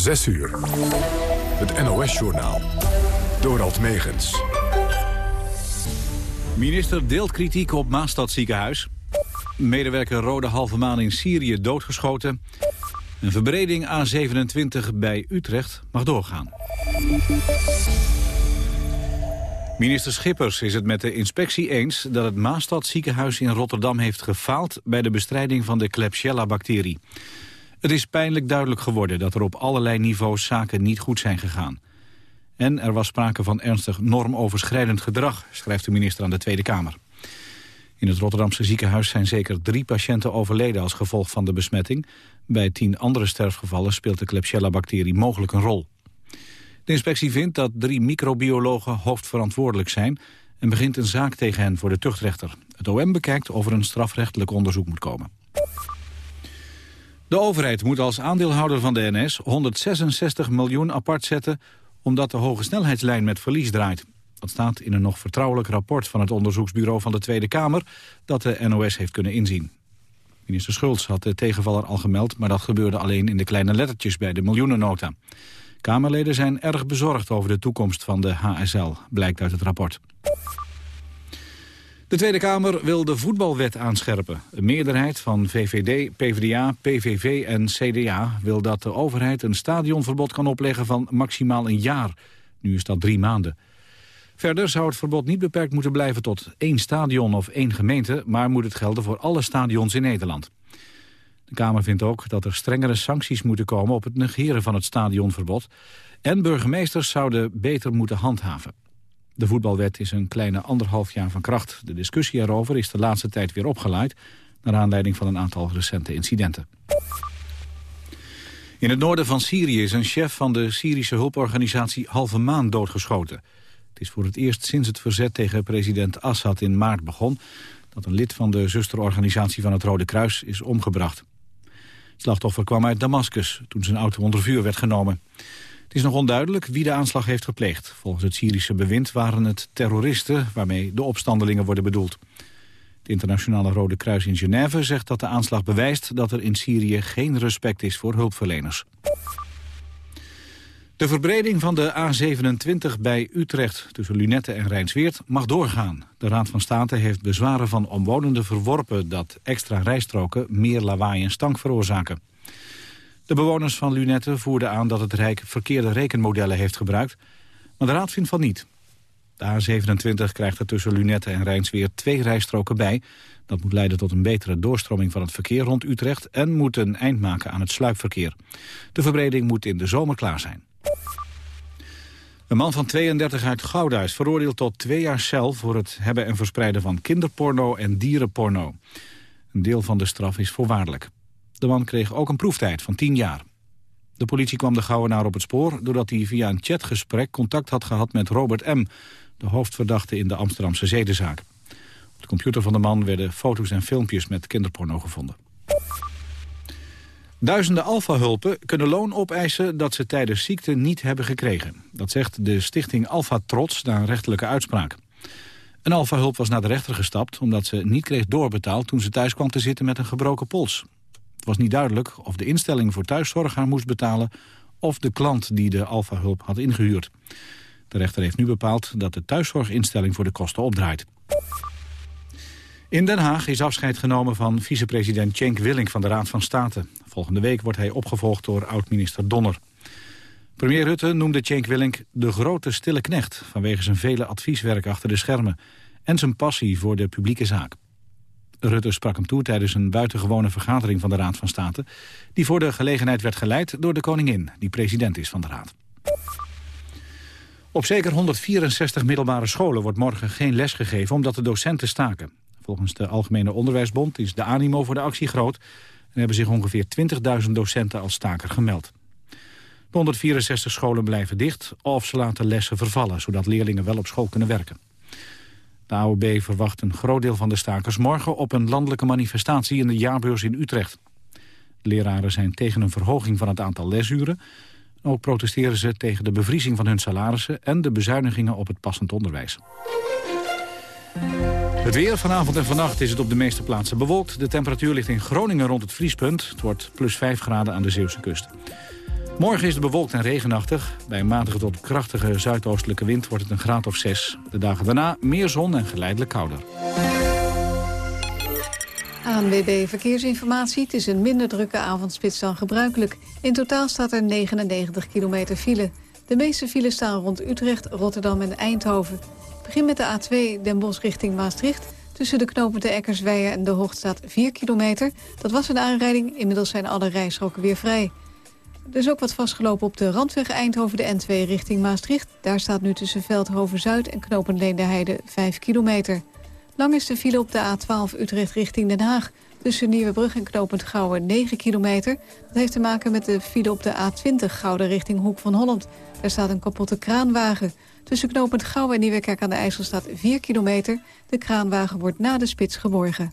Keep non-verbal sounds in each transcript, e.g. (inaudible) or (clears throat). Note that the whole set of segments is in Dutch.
6 uur. Het NOS-journaal. Dorald Megens. Minister deelt kritiek op Maastad ziekenhuis. Medewerker Rode Halve Maan in Syrië doodgeschoten. Een verbreding A27 bij Utrecht mag doorgaan. Minister Schippers is het met de inspectie eens dat het Maastad ziekenhuis in Rotterdam heeft gefaald bij de bestrijding van de Klebsiella-bacterie. Het is pijnlijk duidelijk geworden dat er op allerlei niveaus zaken niet goed zijn gegaan. En er was sprake van ernstig normoverschrijdend gedrag, schrijft de minister aan de Tweede Kamer. In het Rotterdamse ziekenhuis zijn zeker drie patiënten overleden als gevolg van de besmetting. Bij tien andere sterfgevallen speelt de Klebsiella-bacterie mogelijk een rol. De inspectie vindt dat drie microbiologen hoofdverantwoordelijk zijn... en begint een zaak tegen hen voor de tuchtrechter. Het OM bekijkt of er een strafrechtelijk onderzoek moet komen. De overheid moet als aandeelhouder van de NS 166 miljoen apart zetten... omdat de hoge snelheidslijn met verlies draait. Dat staat in een nog vertrouwelijk rapport van het onderzoeksbureau van de Tweede Kamer... dat de NOS heeft kunnen inzien. Minister Schultz had de tegenvaller al gemeld... maar dat gebeurde alleen in de kleine lettertjes bij de miljoenennota. Kamerleden zijn erg bezorgd over de toekomst van de HSL, blijkt uit het rapport. De Tweede Kamer wil de voetbalwet aanscherpen. Een meerderheid van VVD, PvdA, PVV en CDA wil dat de overheid een stadionverbod kan opleggen van maximaal een jaar. Nu is dat drie maanden. Verder zou het verbod niet beperkt moeten blijven tot één stadion of één gemeente, maar moet het gelden voor alle stadions in Nederland. De Kamer vindt ook dat er strengere sancties moeten komen op het negeren van het stadionverbod. En burgemeesters zouden beter moeten handhaven. De voetbalwet is een kleine anderhalf jaar van kracht. De discussie erover is de laatste tijd weer opgeleid... naar aanleiding van een aantal recente incidenten. In het noorden van Syrië is een chef van de Syrische hulporganisatie Halve Maan doodgeschoten. Het is voor het eerst sinds het verzet tegen president Assad in maart begon... dat een lid van de zusterorganisatie van het Rode Kruis is omgebracht. Het slachtoffer kwam uit Damascus toen zijn auto onder vuur werd genomen. Het is nog onduidelijk wie de aanslag heeft gepleegd. Volgens het Syrische bewind waren het terroristen waarmee de opstandelingen worden bedoeld. Het internationale Rode Kruis in Genève zegt dat de aanslag bewijst dat er in Syrië geen respect is voor hulpverleners. De verbreding van de A27 bij Utrecht tussen Lunette en Rijnsweert mag doorgaan. De Raad van State heeft bezwaren van omwonenden verworpen... dat extra rijstroken meer lawaai en stank veroorzaken. De bewoners van Lunette voerden aan dat het Rijk verkeerde rekenmodellen heeft gebruikt. Maar de Raad vindt van niet. De A27 krijgt er tussen Lunette en Rijnsweert twee rijstroken bij. Dat moet leiden tot een betere doorstroming van het verkeer rond Utrecht... en moet een eind maken aan het sluipverkeer. De verbreding moet in de zomer klaar zijn. Een man van 32 uit Gouda is veroordeeld tot twee jaar cel... voor het hebben en verspreiden van kinderporno en dierenporno. Een deel van de straf is voorwaardelijk. De man kreeg ook een proeftijd van 10 jaar. De politie kwam de Gouwenaar op het spoor... doordat hij via een chatgesprek contact had gehad met Robert M., de hoofdverdachte in de Amsterdamse zedenzaak. Op de computer van de man werden foto's en filmpjes met kinderporno gevonden. Duizenden Alfa-hulpen kunnen loon opeisen dat ze tijdens ziekte niet hebben gekregen. Dat zegt de stichting Alfa Trots na een rechterlijke uitspraak. Een Alfa-hulp was naar de rechter gestapt omdat ze niet kreeg doorbetaald... toen ze thuis kwam te zitten met een gebroken pols. Het was niet duidelijk of de instelling voor thuiszorg haar moest betalen... of de klant die de Alfa-hulp had ingehuurd. De rechter heeft nu bepaald dat de thuiszorginstelling voor de kosten opdraait. In Den Haag is afscheid genomen van vicepresident Cenk Willink van de Raad van State. Volgende week wordt hij opgevolgd door oud-minister Donner. Premier Rutte noemde Cenk Willink de grote stille knecht... vanwege zijn vele advieswerk achter de schermen... en zijn passie voor de publieke zaak. Rutte sprak hem toe tijdens een buitengewone vergadering van de Raad van State... die voor de gelegenheid werd geleid door de koningin, die president is van de Raad. Op zeker 164 middelbare scholen wordt morgen geen les gegeven omdat de docenten staken. Volgens de Algemene Onderwijsbond is de animo voor de actie groot... en hebben zich ongeveer 20.000 docenten als staker gemeld. De 164 scholen blijven dicht of ze laten lessen vervallen... zodat leerlingen wel op school kunnen werken. De AOB verwacht een groot deel van de stakers morgen... op een landelijke manifestatie in de jaarbeurs in Utrecht. Leraren zijn tegen een verhoging van het aantal lesuren. Ook protesteren ze tegen de bevriezing van hun salarissen... en de bezuinigingen op het passend onderwijs. Het weer vanavond en vannacht is het op de meeste plaatsen bewolkt. De temperatuur ligt in Groningen rond het vriespunt. Het wordt plus 5 graden aan de Zeeuwse kust. Morgen is het bewolkt en regenachtig. Bij een matige tot krachtige zuidoostelijke wind wordt het een graad of 6. De dagen daarna meer zon en geleidelijk kouder. ANWB Verkeersinformatie. Het is een minder drukke avondspits dan gebruikelijk. In totaal staat er 99 kilometer file. De meeste files staan rond Utrecht, Rotterdam en Eindhoven. Begin met de A2 Den Bosch richting Maastricht. Tussen de knopen de en de Hoogstraat 4 kilometer. Dat was een aanrijding. Inmiddels zijn alle rijstroken weer vrij. Er is ook wat vastgelopen op de randweg Eindhoven de N2 richting Maastricht. Daar staat nu tussen Veldhoven-Zuid en knopen Leenderheide 5 kilometer. Lang is de file op de A12 Utrecht richting Den Haag. Tussen Nieuwebrug en Knopend Gouwen 9 kilometer. Dat heeft te maken met de file op de A20 Gouden richting Hoek van Holland. Daar staat een kapotte kraanwagen. Tussen Knopend Gouwen en Nieuwekerk aan de IJssel staat 4 kilometer. De kraanwagen wordt na de spits geborgen.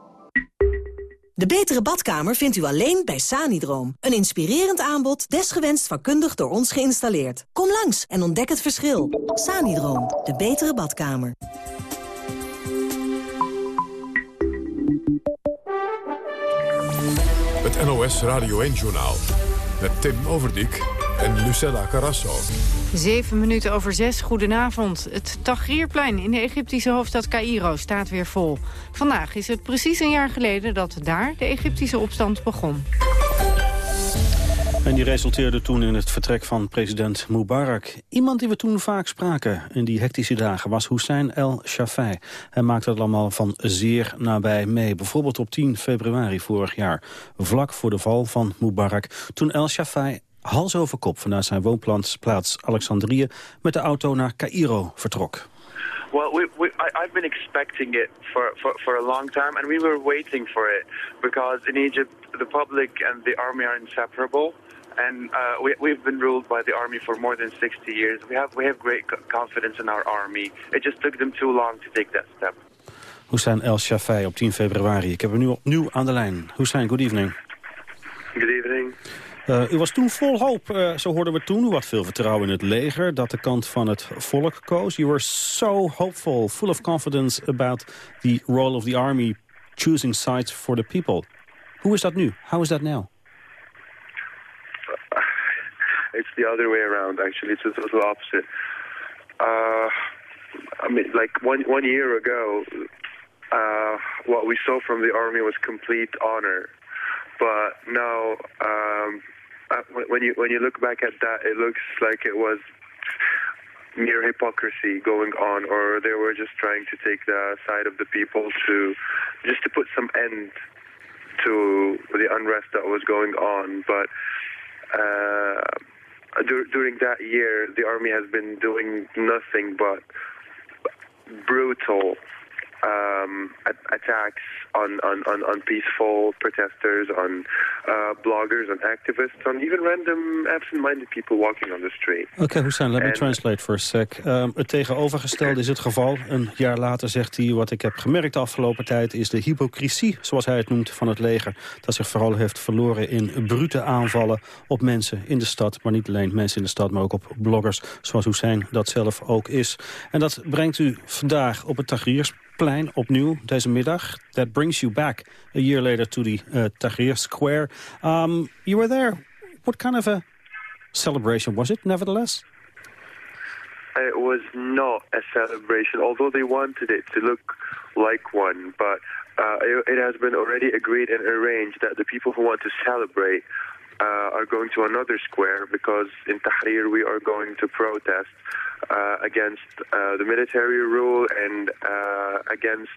De betere badkamer vindt u alleen bij Sanidroom. Een inspirerend aanbod, desgewenst vakkundig door ons geïnstalleerd. Kom langs en ontdek het verschil. Sanidroom, de betere badkamer. Het NOS Radio 1-journaal met Tim Overdijk en Lucella Carrasso. Zeven minuten over zes, goedenavond. Het Tahrirplein in de Egyptische hoofdstad Cairo staat weer vol. Vandaag is het precies een jaar geleden dat daar de Egyptische opstand begon. En die resulteerde toen in het vertrek van president Mubarak. Iemand die we toen vaak spraken in die hectische dagen was Hussein El Shafai. Hij maakte het allemaal van zeer nabij mee. Bijvoorbeeld op 10 februari vorig jaar, vlak voor de val van Mubarak. Toen El Shafai hals over kop vanuit zijn woonplaats Alexandrië met de auto naar Cairo vertrok. Well, we, we, I, I've been expecting it for, for, for a long time, and we were waiting for it because in Egypt, the public and the army are inseparable. And uh, we, we've been ruled by the army for more than 60 years. We have, we have great confidence in our army. It just took them too long to take that step. Hussein El Shafai op 10 februari. Ik heb hem nu opnieuw aan de lijn. Hussein, good evening. Good evening. Uh, u was toen vol hoop, uh, zo hoorden we toen. U had veel vertrouwen in het leger, dat de kant van het volk koos. You were so hopeful, full of confidence about the role of the army choosing sides for the people. Hoe is dat nu? How is that now? It's the other way around, actually. It's the total opposite. Uh, I mean, like one one year ago, uh, what we saw from the army was complete honor. But now, um, uh, when you when you look back at that, it looks like it was mere hypocrisy going on, or they were just trying to take the side of the people to just to put some end to the unrest that was going on. But uh, during that year, the army has been doing nothing but brutal um, attacks on, on, on, on, peaceful protesters, on uh, bloggers, on activists, on even random absent-minded people walking on the street. Oké, okay, Hussein, let me translate for a sec. Um, het tegenovergestelde is het geval. Een jaar later zegt hij, wat ik heb gemerkt de afgelopen tijd... is de hypocrisie, zoals hij het noemt, van het leger... dat zich vooral heeft verloren in brute aanvallen op mensen in de stad. Maar niet alleen mensen in de stad, maar ook op bloggers, zoals Hussein dat zelf ook is. En dat brengt u vandaag op het Tahrir's opnieuw deze middag. That brings you back a year later to the uh, Tahrir Square. Um, you were there. What kind of a celebration was it, nevertheless? It was not a celebration, although they wanted it to look like one. But uh, it, it, has been already agreed and arranged that the people who want to celebrate uh, are going to another square because in Tahrir we are going to protest uh, against uh, the military rule and uh, against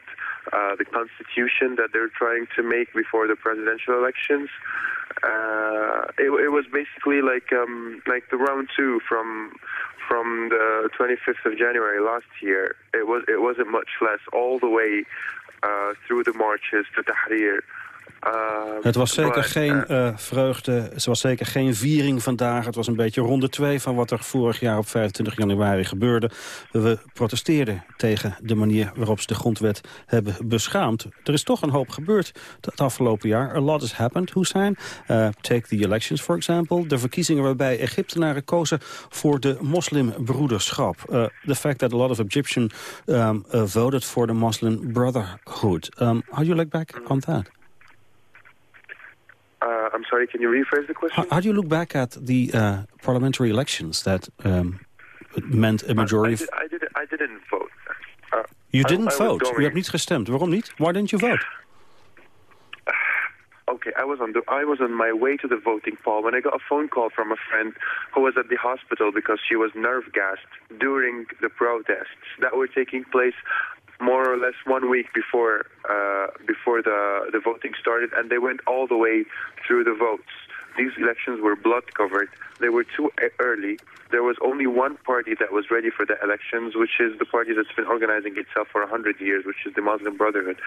uh, the constitution that they're trying to make before the presidential elections. Uh, it, it, was basically like um, like the round two from from the 25th of January last year. It was it wasn't much less all the way uh, through the marches to Tahrir. Uh, het was zeker geen uh, vreugde, het was zeker geen viering vandaag. Het was een beetje ronde twee van wat er vorig jaar op 25 januari gebeurde. We protesteerden tegen de manier waarop ze de grondwet hebben beschaamd. Er is toch een hoop gebeurd het afgelopen jaar. A lot has happened, Hussein. Uh, take the elections, for example. De verkiezingen waarbij Egyptenaren kozen voor de moslimbroederschap. Uh, the fact that a lot of Egyptians um, uh, voted for the Muslim Brotherhood. Um, how do you look back on that? I'm sorry, can you rephrase the question? How, how, do you look back at the uh, parliamentary elections that um, meant a majority... I, I, did, I, did, not vote. Uh, you didn't I, vote? U hebt niet gestemd. Waarom niet? Why didn't you vote? (sighs) Okay, I was on the I was on my way to the voting poll when I got a phone call from a friend who was at the hospital because she was nerve gassed during the protests that were taking place more or less one week before uh, before the the voting started, and they went all the way through the votes. These elections were blood covered. They were too early. There was only one party that was ready for the elections, which is the party that's been organizing itself for 100 years, which is the Muslim Brotherhood.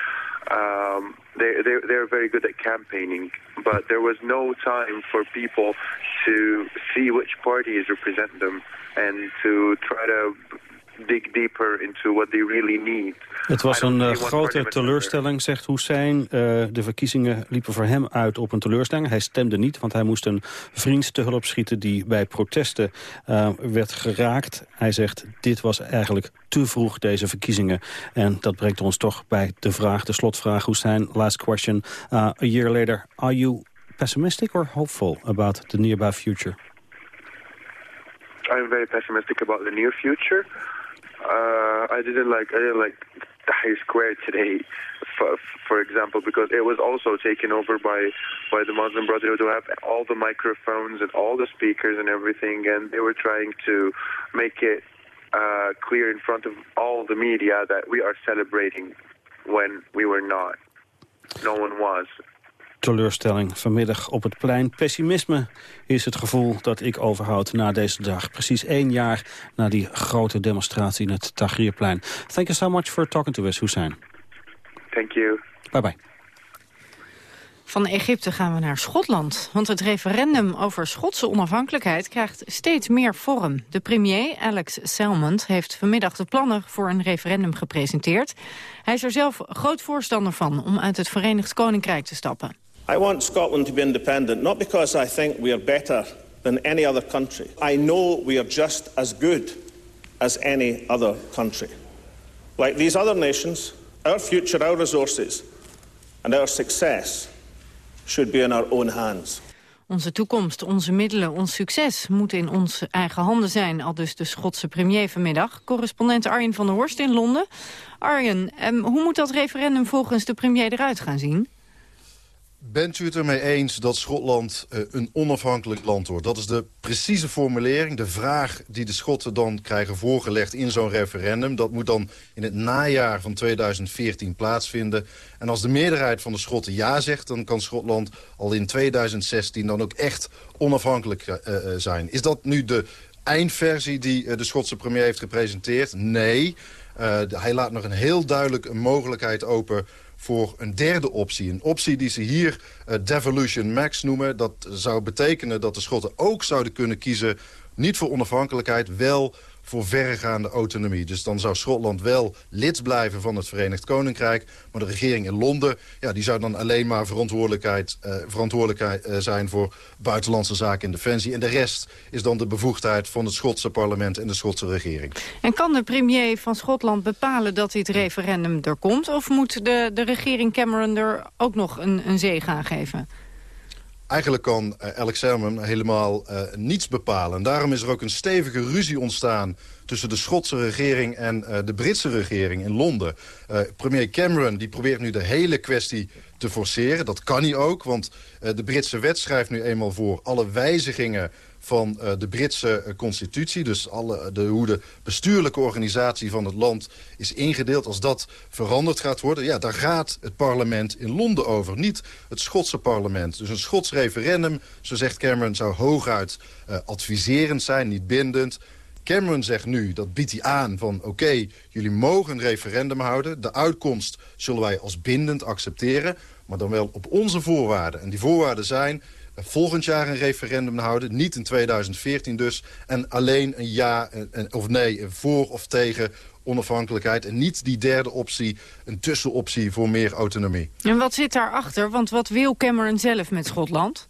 Um, they, they, they're very good at campaigning, but there was no time for people to see which parties represent them and to try to dig deeper into what they really need. Het was een uh, grote teleurstelling, zegt Hussein. Uh, de verkiezingen liepen voor hem uit op een teleurstelling. Hij stemde niet, want hij moest een vriend te hulp schieten... die bij protesten uh, werd geraakt. Hij zegt, dit was eigenlijk te vroeg, deze verkiezingen. En dat brengt ons toch bij de vraag, de slotvraag. Hussein, last question. a year later, are you pessimistic or hopeful about the nearby future? I'm very pessimistic about the near future. Uh, I didn't like I didn't like Tahrir Square today, for, for example, because it was also taken over by by the Muslim Brotherhood who have all the microphones and all the speakers and everything, and they were trying to make it uh, clear in front of all the media that we are celebrating when we were not. No one was. Teleurstelling vanmiddag op het plein. Pessimisme is het gevoel dat ik overhoud na deze dag. Precies één jaar na die grote demonstratie in het Tahrirplein. Thank you so much for talking to us, Hussein. Thank you. Bye bye. Van Egypte gaan we naar Schotland. Want het referendum over Schotse onafhankelijkheid krijgt steeds meer vorm. De premier, Alex Salmond, heeft vanmiddag de plannen voor een referendum gepresenteerd. Hij is er zelf groot voorstander van om uit het Verenigd Koninkrijk te stappen. I want Scotland to be independent, not because I think we are better than any other country. I know we are just as good as any other country. Like these other nations, our future, our resources, and our success should be in our own hands. Onze toekomst, onze middelen, ons succes moeten in onze eigen handen zijn, al dus de Schotse premier vanmiddag. Correspondent Arjen van der Horst in Londen. Arjen, um, hoe moet dat referendum volgens de premier eruit gaan zien? Bent u het ermee eens dat Schotland uh, een onafhankelijk land wordt? Dat is de precieze formulering, de vraag die de Schotten dan krijgen voorgelegd in zo'n referendum. Dat moet dan in het najaar van 2014 plaatsvinden. En als de meerderheid van de Schotten ja zegt... dan kan Schotland al in 2016 dan ook echt onafhankelijk uh, zijn. Is dat nu de eindversie die de Schotse premier heeft gepresenteerd. Nee, hij laat nog een heel duidelijk mogelijkheid open voor een derde optie. Een optie die ze hier Devolution Max noemen. Dat zou betekenen dat de Schotten ook zouden kunnen kiezen... niet voor onafhankelijkheid, wel voor verregaande autonomie. Dus dan zou Schotland wel lid blijven van het Verenigd Koninkrijk. Maar de regering in Londen ja, die zou dan alleen maar verantwoordelijkheid, uh, verantwoordelijkheid uh, zijn... voor buitenlandse zaken en defensie. En de rest is dan de bevoegdheid van het Schotse parlement en de Schotse regering. En kan de premier van Schotland bepalen dat dit referendum er komt? Of moet de, de regering Cameron er ook nog een, een zege aan geven? Eigenlijk kan uh, Alex Salmon helemaal uh, niets bepalen. En daarom is er ook een stevige ruzie ontstaan tussen de Schotse regering en uh, de Britse regering in Londen. premier Cameron die probeert nu de hele kwestie te forceren. Dat kan hij ook, want de Britse wet schrijft nu eenmaal voor... alle wijzigingen van uh, de Britse uh, constitutie. Dus alle, de, hoe de bestuurlijke organisatie van het land is ingedeeld. Als dat veranderd gaat worden, ja, daar gaat het parlement in Londen over. Niet het Schotse parlement. Dus een Schots referendum, zo zegt Cameron, zou hooguit adviserend zijn, niet bindend. Cameron zegt nu, dat biedt hij aan van... oké, jullie mogen een referendum houden. De uitkomst zullen wij als bindend accepteren. Maar dan wel op onze voorwaarden. En die voorwaarden zijn volgend jaar een referendum houden. Niet in 2014 dus. En alleen een ja of nee voor of tegen onafhankelijkheid. En niet die derde optie, een tussenoptie voor meer autonomie. En wat zit daarachter? Want wat wil Cameron zelf met Schotland?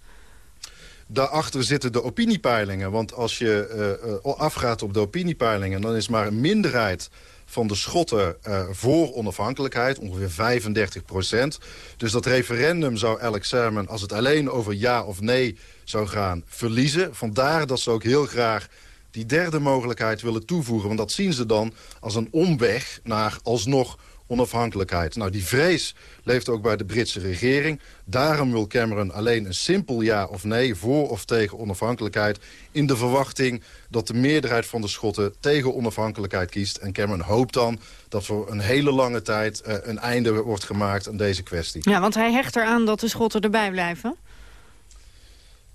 Daarachter zitten de opiniepeilingen. Want als je uh, afgaat op de opiniepeilingen... dan is maar een minderheid van de Schotten uh, voor onafhankelijkheid, ongeveer 35 procent. Dus dat referendum zou Alex Salmon, als het alleen over ja of nee zou gaan, verliezen. Vandaar dat ze ook heel graag die derde mogelijkheid willen toevoegen. Want dat zien ze dan als een omweg naar alsnog onafhankelijkheid. Nou, die vrees leeft ook bij de Britse regering. Daarom wil Cameron alleen een simpel ja of nee... voor of tegen onafhankelijkheid... in de verwachting dat de meerderheid van de Schotten tegen onafhankelijkheid kiest. En Cameron hoopt dan dat voor een hele lange tijd... Uh, een einde wordt gemaakt aan deze kwestie. Ja, want hij hecht eraan dat de Schotten erbij blijven.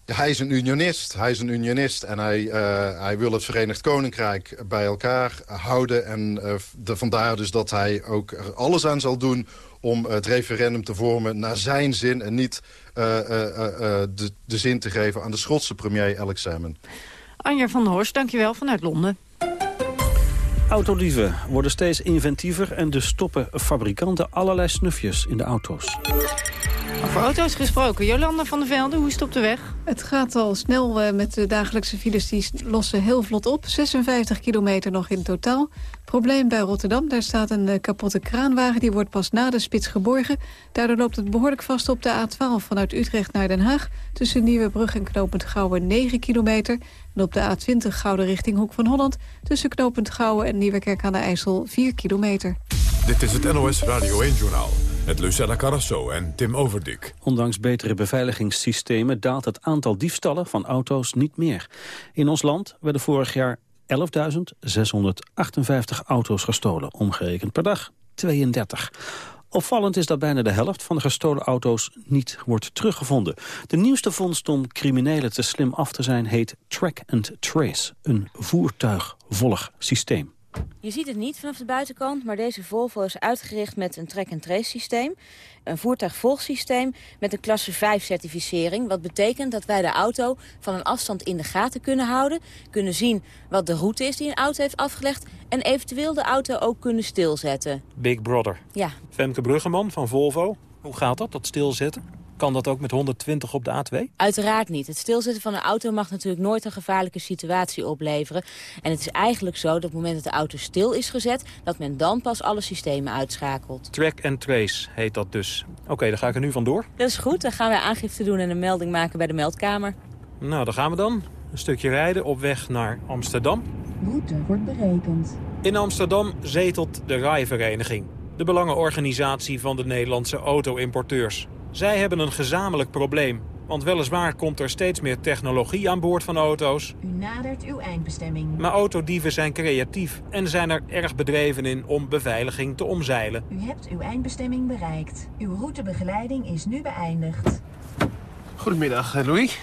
Hij is een unionist. Hij is een unionist en hij, uh, hij wil het Verenigd Koninkrijk bij elkaar houden. En uh, de, vandaar dus dat hij ook er alles aan zal doen om het referendum te vormen naar zijn zin... en niet uh, de, de zin te geven aan de Schotse premier Alex Salmon. Anja van der Horst, dankjewel vanuit Londen. Autodieven worden steeds inventiever en dus stoppen fabrikanten allerlei snufjes in de auto's. Over auto's gesproken. Jolanda van der Velde, hoe is het op de weg? Het gaat al snel uh, met de dagelijkse files, die lossen heel vlot op. 56 kilometer nog in totaal. Probleem bij Rotterdam, daar staat een uh, kapotte kraanwagen... die wordt pas na de spits geborgen. Daardoor loopt het behoorlijk vast op de A12 vanuit Utrecht naar Den Haag... tussen Nieuwebrug en Knopend Gouwen 9 kilometer... en op de A20 Gouden richting Hoek van Holland... tussen Knopend Gouwen en Nieuwekerk aan de IJssel 4 kilometer. Dit is het NOS Radio 1-journaal met Lucella Carrasso en Tim Overdik. Ondanks betere beveiligingssystemen daalt het aantal diefstallen van auto's niet meer. In ons land werden vorig jaar 11.658 auto's gestolen, omgerekend per dag 32. Opvallend is dat bijna de helft van de gestolen auto's niet wordt teruggevonden. De nieuwste vondst om criminelen te slim af te zijn heet Track and Trace, een voertuigvolgsysteem. Je ziet het niet vanaf de buitenkant, maar deze Volvo is uitgericht met een track-and-trace systeem. Een voertuigvolgsysteem met een klasse 5 certificering. Wat betekent dat wij de auto van een afstand in de gaten kunnen houden. Kunnen zien wat de route is die een auto heeft afgelegd. En eventueel de auto ook kunnen stilzetten. Big Brother. Ja. Femke Bruggeman van Volvo. Hoe gaat dat, dat stilzetten? Kan dat ook met 120 op de A2? Uiteraard niet. Het stilzetten van een auto mag natuurlijk nooit een gevaarlijke situatie opleveren. En het is eigenlijk zo dat op het moment dat de auto stil is gezet... dat men dan pas alle systemen uitschakelt. Track and trace heet dat dus. Oké, okay, dan ga ik er nu vandoor. Dat is goed. Dan gaan wij aangifte doen en een melding maken bij de meldkamer. Nou, daar gaan we dan. Een stukje rijden op weg naar Amsterdam. Route wordt berekend. In Amsterdam zetelt de Rijvereniging. De belangenorganisatie van de Nederlandse auto-importeurs. Zij hebben een gezamenlijk probleem. Want weliswaar komt er steeds meer technologie aan boord van auto's. U nadert uw eindbestemming. Maar autodieven zijn creatief en zijn er erg bedreven in om beveiliging te omzeilen. U hebt uw eindbestemming bereikt. Uw routebegeleiding is nu beëindigd. Goedemiddag, Louis.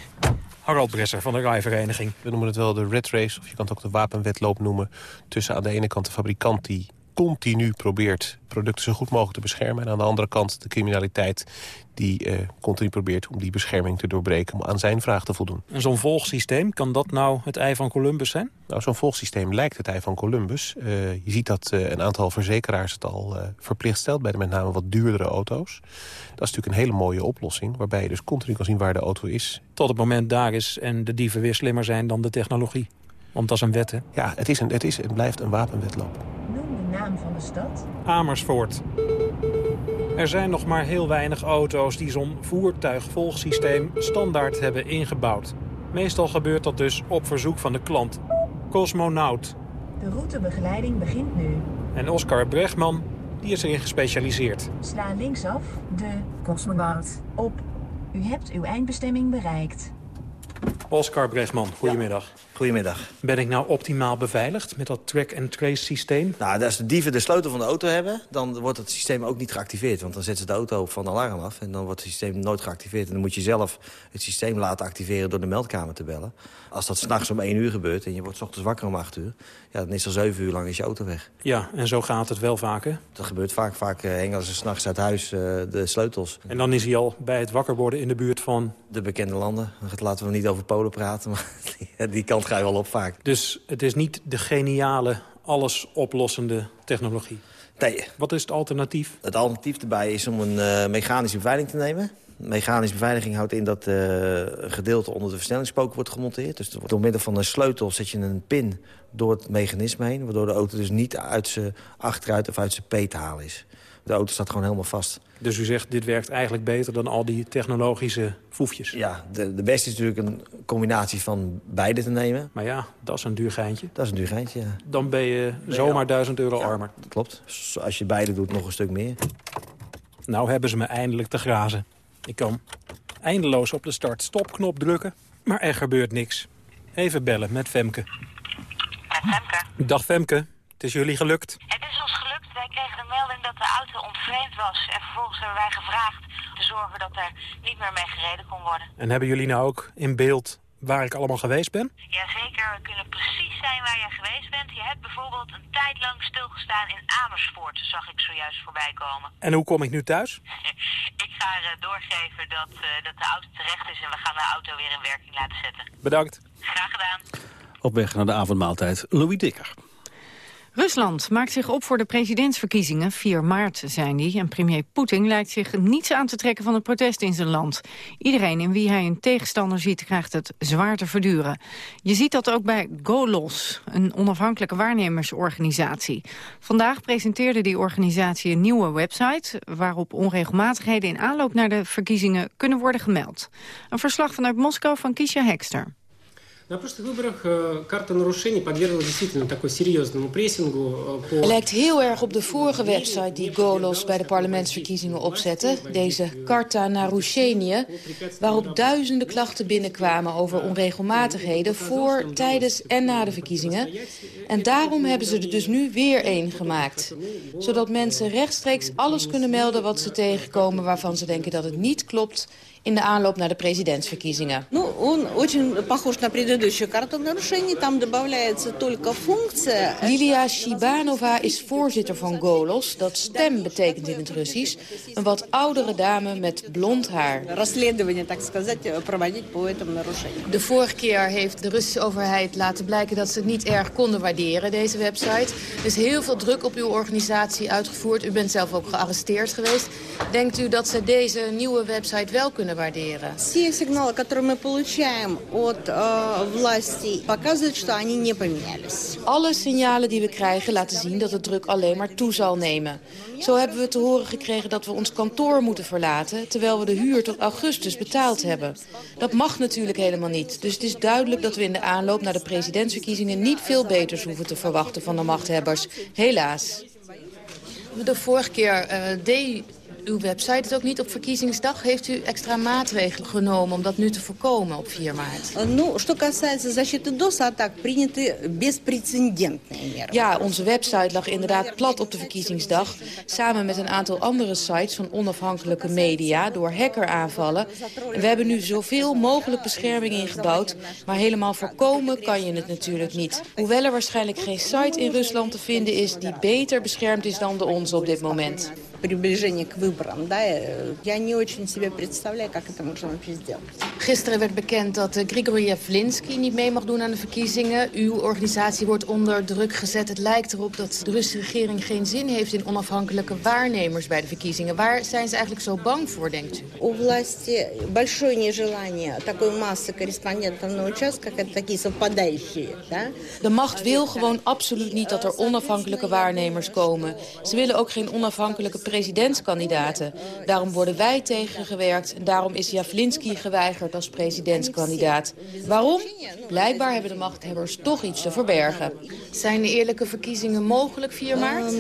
Harald Bresser van de rijvereniging. We noemen het wel de red race, of je kan het ook de wapenwetloop noemen... tussen aan de ene kant de fabrikant die continu probeert producten zo goed mogelijk te beschermen... en aan de andere kant de criminaliteit die uh, continu probeert om die bescherming te doorbreken... om aan zijn vraag te voldoen. En zo'n volgsysteem, kan dat nou het ei van Columbus zijn? Nou, zo'n volgsysteem lijkt het ei van Columbus. Uh, je ziet dat uh, een aantal verzekeraars het al verplicht stelt... bij de met name wat duurdere auto's. Dat is natuurlijk een hele mooie oplossing... waarbij je dus continu kan zien waar de auto is. Tot het moment daar is en de dieven weer slimmer zijn dan de technologie. Want dat is een wet, hè? Ja, het, is een, het, is, het blijft een wapenwetloop. Naam van de stad. Amersfoort. Er zijn nog maar heel weinig auto's die zo'n voertuigvolgsysteem standaard hebben ingebouwd. Meestal gebeurt dat dus op verzoek van de klant. Cosmonaut. De routebegeleiding begint nu. En Oscar Bregman, die is erin gespecialiseerd. Sla linksaf de Cosmonaut op. U hebt uw eindbestemming bereikt. Oscar Bregman, goedemiddag. Goedemiddag. Ben ik nou optimaal beveiligd met dat track-and-trace systeem? Nou, als de dieven de sleutel van de auto hebben... dan wordt het systeem ook niet geactiveerd. Want dan zetten ze de auto van de alarm af... en dan wordt het systeem nooit geactiveerd. En dan moet je zelf het systeem laten activeren door de meldkamer te bellen. Als dat s'nachts om 1 uur gebeurt en je wordt s ochtends wakker om 8 uur... ja, dan is er 7 uur lang is je auto weg. Ja, en zo gaat het wel vaker? Dat gebeurt vaak. Vaak uh, hengelen ze s'nachts uit huis uh, de sleutels. En dan is hij al bij het wakker worden in de buurt van... De bekende landen. Laten we niet over Polen praten, (laughs) maar die, die kant ga je wel op vaak. Dus het is niet de geniale, alles oplossende technologie? Nee. Wat is het alternatief? Het alternatief erbij is om een uh, mechanische beveiliging te nemen. Mechanische beveiliging houdt in dat uh, een gedeelte onder de versnellingspook wordt gemonteerd. Dus door middel van een sleutel zet je een pin door het mechanisme heen... waardoor de auto dus niet uit zijn achteruit of uit zijn P te halen is. De auto staat gewoon helemaal vast. Dus u zegt, dit werkt eigenlijk beter dan al die technologische foefjes? Ja, de, de beste is natuurlijk een combinatie van beide te nemen. Maar ja, dat is een duur geintje. Dat is een duur geintje, ja. Dan ben je zomaar 1000 euro ja, armer. Dat klopt. Als je beide doet, nog een stuk meer. Nou hebben ze me eindelijk te grazen. Ik kan eindeloos op de start-stop-knop drukken, maar er gebeurt niks. Even bellen met Femke. Met Femke. Dag Femke, het is jullie gelukt. Het is ons gelukt. Wij kregen de melding dat de auto ontvreemd was. En vervolgens hebben wij gevraagd te zorgen dat er niet meer mee gereden kon worden. En hebben jullie nou ook in beeld waar ik allemaal geweest ben? Jazeker, we kunnen precies zijn waar jij geweest bent. Je hebt bijvoorbeeld een tijd lang stilgestaan in Amersfoort, zag ik zojuist voorbij komen. En hoe kom ik nu thuis? (laughs) ik ga uh, doorgeven dat, uh, dat de auto terecht is en we gaan de auto weer in werking laten zetten. Bedankt. Graag gedaan. Op weg naar de avondmaaltijd, Louis Dikker. Rusland maakt zich op voor de presidentsverkiezingen. 4 maart zijn die. En premier Poetin lijkt zich niets aan te trekken van het protest in zijn land. Iedereen in wie hij een tegenstander ziet, krijgt het zwaar te verduren. Je ziet dat ook bij Golos, een onafhankelijke waarnemersorganisatie. Vandaag presenteerde die organisatie een nieuwe website... waarop onregelmatigheden in aanloop naar de verkiezingen kunnen worden gemeld. Een verslag vanuit Moskou van Kisha Hekster. На прошлых выборах карта нарушений подверглась действительно такой серьезному прессингу. По... Lijkt heel erg op de vorige website die Golos bij de parlementsverkiezingen opzette. Deze Karta Narushenie, waarop duizenden klachten binnenkwamen over onregelmatigheden voor, tijdens en na de verkiezingen. En daarom hebben ze er dus nu weer één gemaakt. Zodat mensen rechtstreeks alles kunnen melden wat ze tegenkomen waarvan ze denken dat het niet klopt in de aanloop naar de presidentsverkiezingen. Ну, он очень похож на предыдущую карту нарушений. Там добавляется только функция... Lilia Shibanova is voorzitter van Golos, dat stem betekent in het Russisch. Een wat oudere dame met blond haar. Расследование, так сказать, проводить по этому нарушению. De vorige keer heeft de Russische overheid laten blijken dat ze het niet erg konden waarderen, deze website. Er is heel veel druk op uw organisatie uitgevoerd. U bent zelf ook gearresteerd geweest. Denkt u dat ze deze nieuwe website wel kunnen waarderen? Все сигналы, которые мы получаем от э, власти, показывают, что они не поменялись. Alle signalen die we krijgen laten zien dat de druk alleen maar toe zal nemen. Zo hebben we te horen gekregen dat we ons kantoor moeten verlaten... terwijl we de huur tot augustus betaald hebben. Dat mag natuurlijk helemaal niet. Dus het is duidelijk dat we in de aanloop naar de presidentsverkiezingen... niet veel beters hoeven te verwachten van de machthebbers. Helaas. De vorige keer uh, deed uw website het ook niet op verkiezingsdag. Heeft u extra maatregelen genomen om dat nu te voorkomen op 4 maart? Ну, что касается защиты DOS-атак, приняты беспрецедентные меры. Ja, onze website lag inderdaad plat op de verkiezingsdag. Samen met een aantal andere sites van onafhankelijke media door hackeraanvallen. En we hebben nu zoveel mogelijk bescherming ingebouwd. Maar helemaal voorkomen kan je het natuurlijk niet. Hoewel er waarschijnlijk geen site in Rusland te vinden is die beter beschermd is dan de onze op dit moment. Приближение к выборам, да, э, я не очень себе представляю, как это можно вообще сделать. Gisteren werd bekend dat eh, Grigori Yavlinsky niet mee mag doen aan de verkiezingen. Uw organisatie wordt onder druk gezet. Het lijkt erop dat de Russische regering geen zin heeft in onafhankelijke waarnemers bij de verkiezingen. Waar zijn ze eigenlijk zo bang voor, denkt u? У власти большое нежелание такой массы корреспондентов на участках, это такие совпадающие, да? De macht wil gewoon absoluut niet dat er onafhankelijke waarnemers komen. Ze willen ook geen onafhankelijke presidentskandidaten. Daarom worden wij tegengewerkt en daarom is Javlinski geweigerd als presidentskandidaat. Waarom? Blijkbaar hebben de machthebbers toch iets te verbergen. Zijn eerlijke verkiezingen mogelijk 4 maart?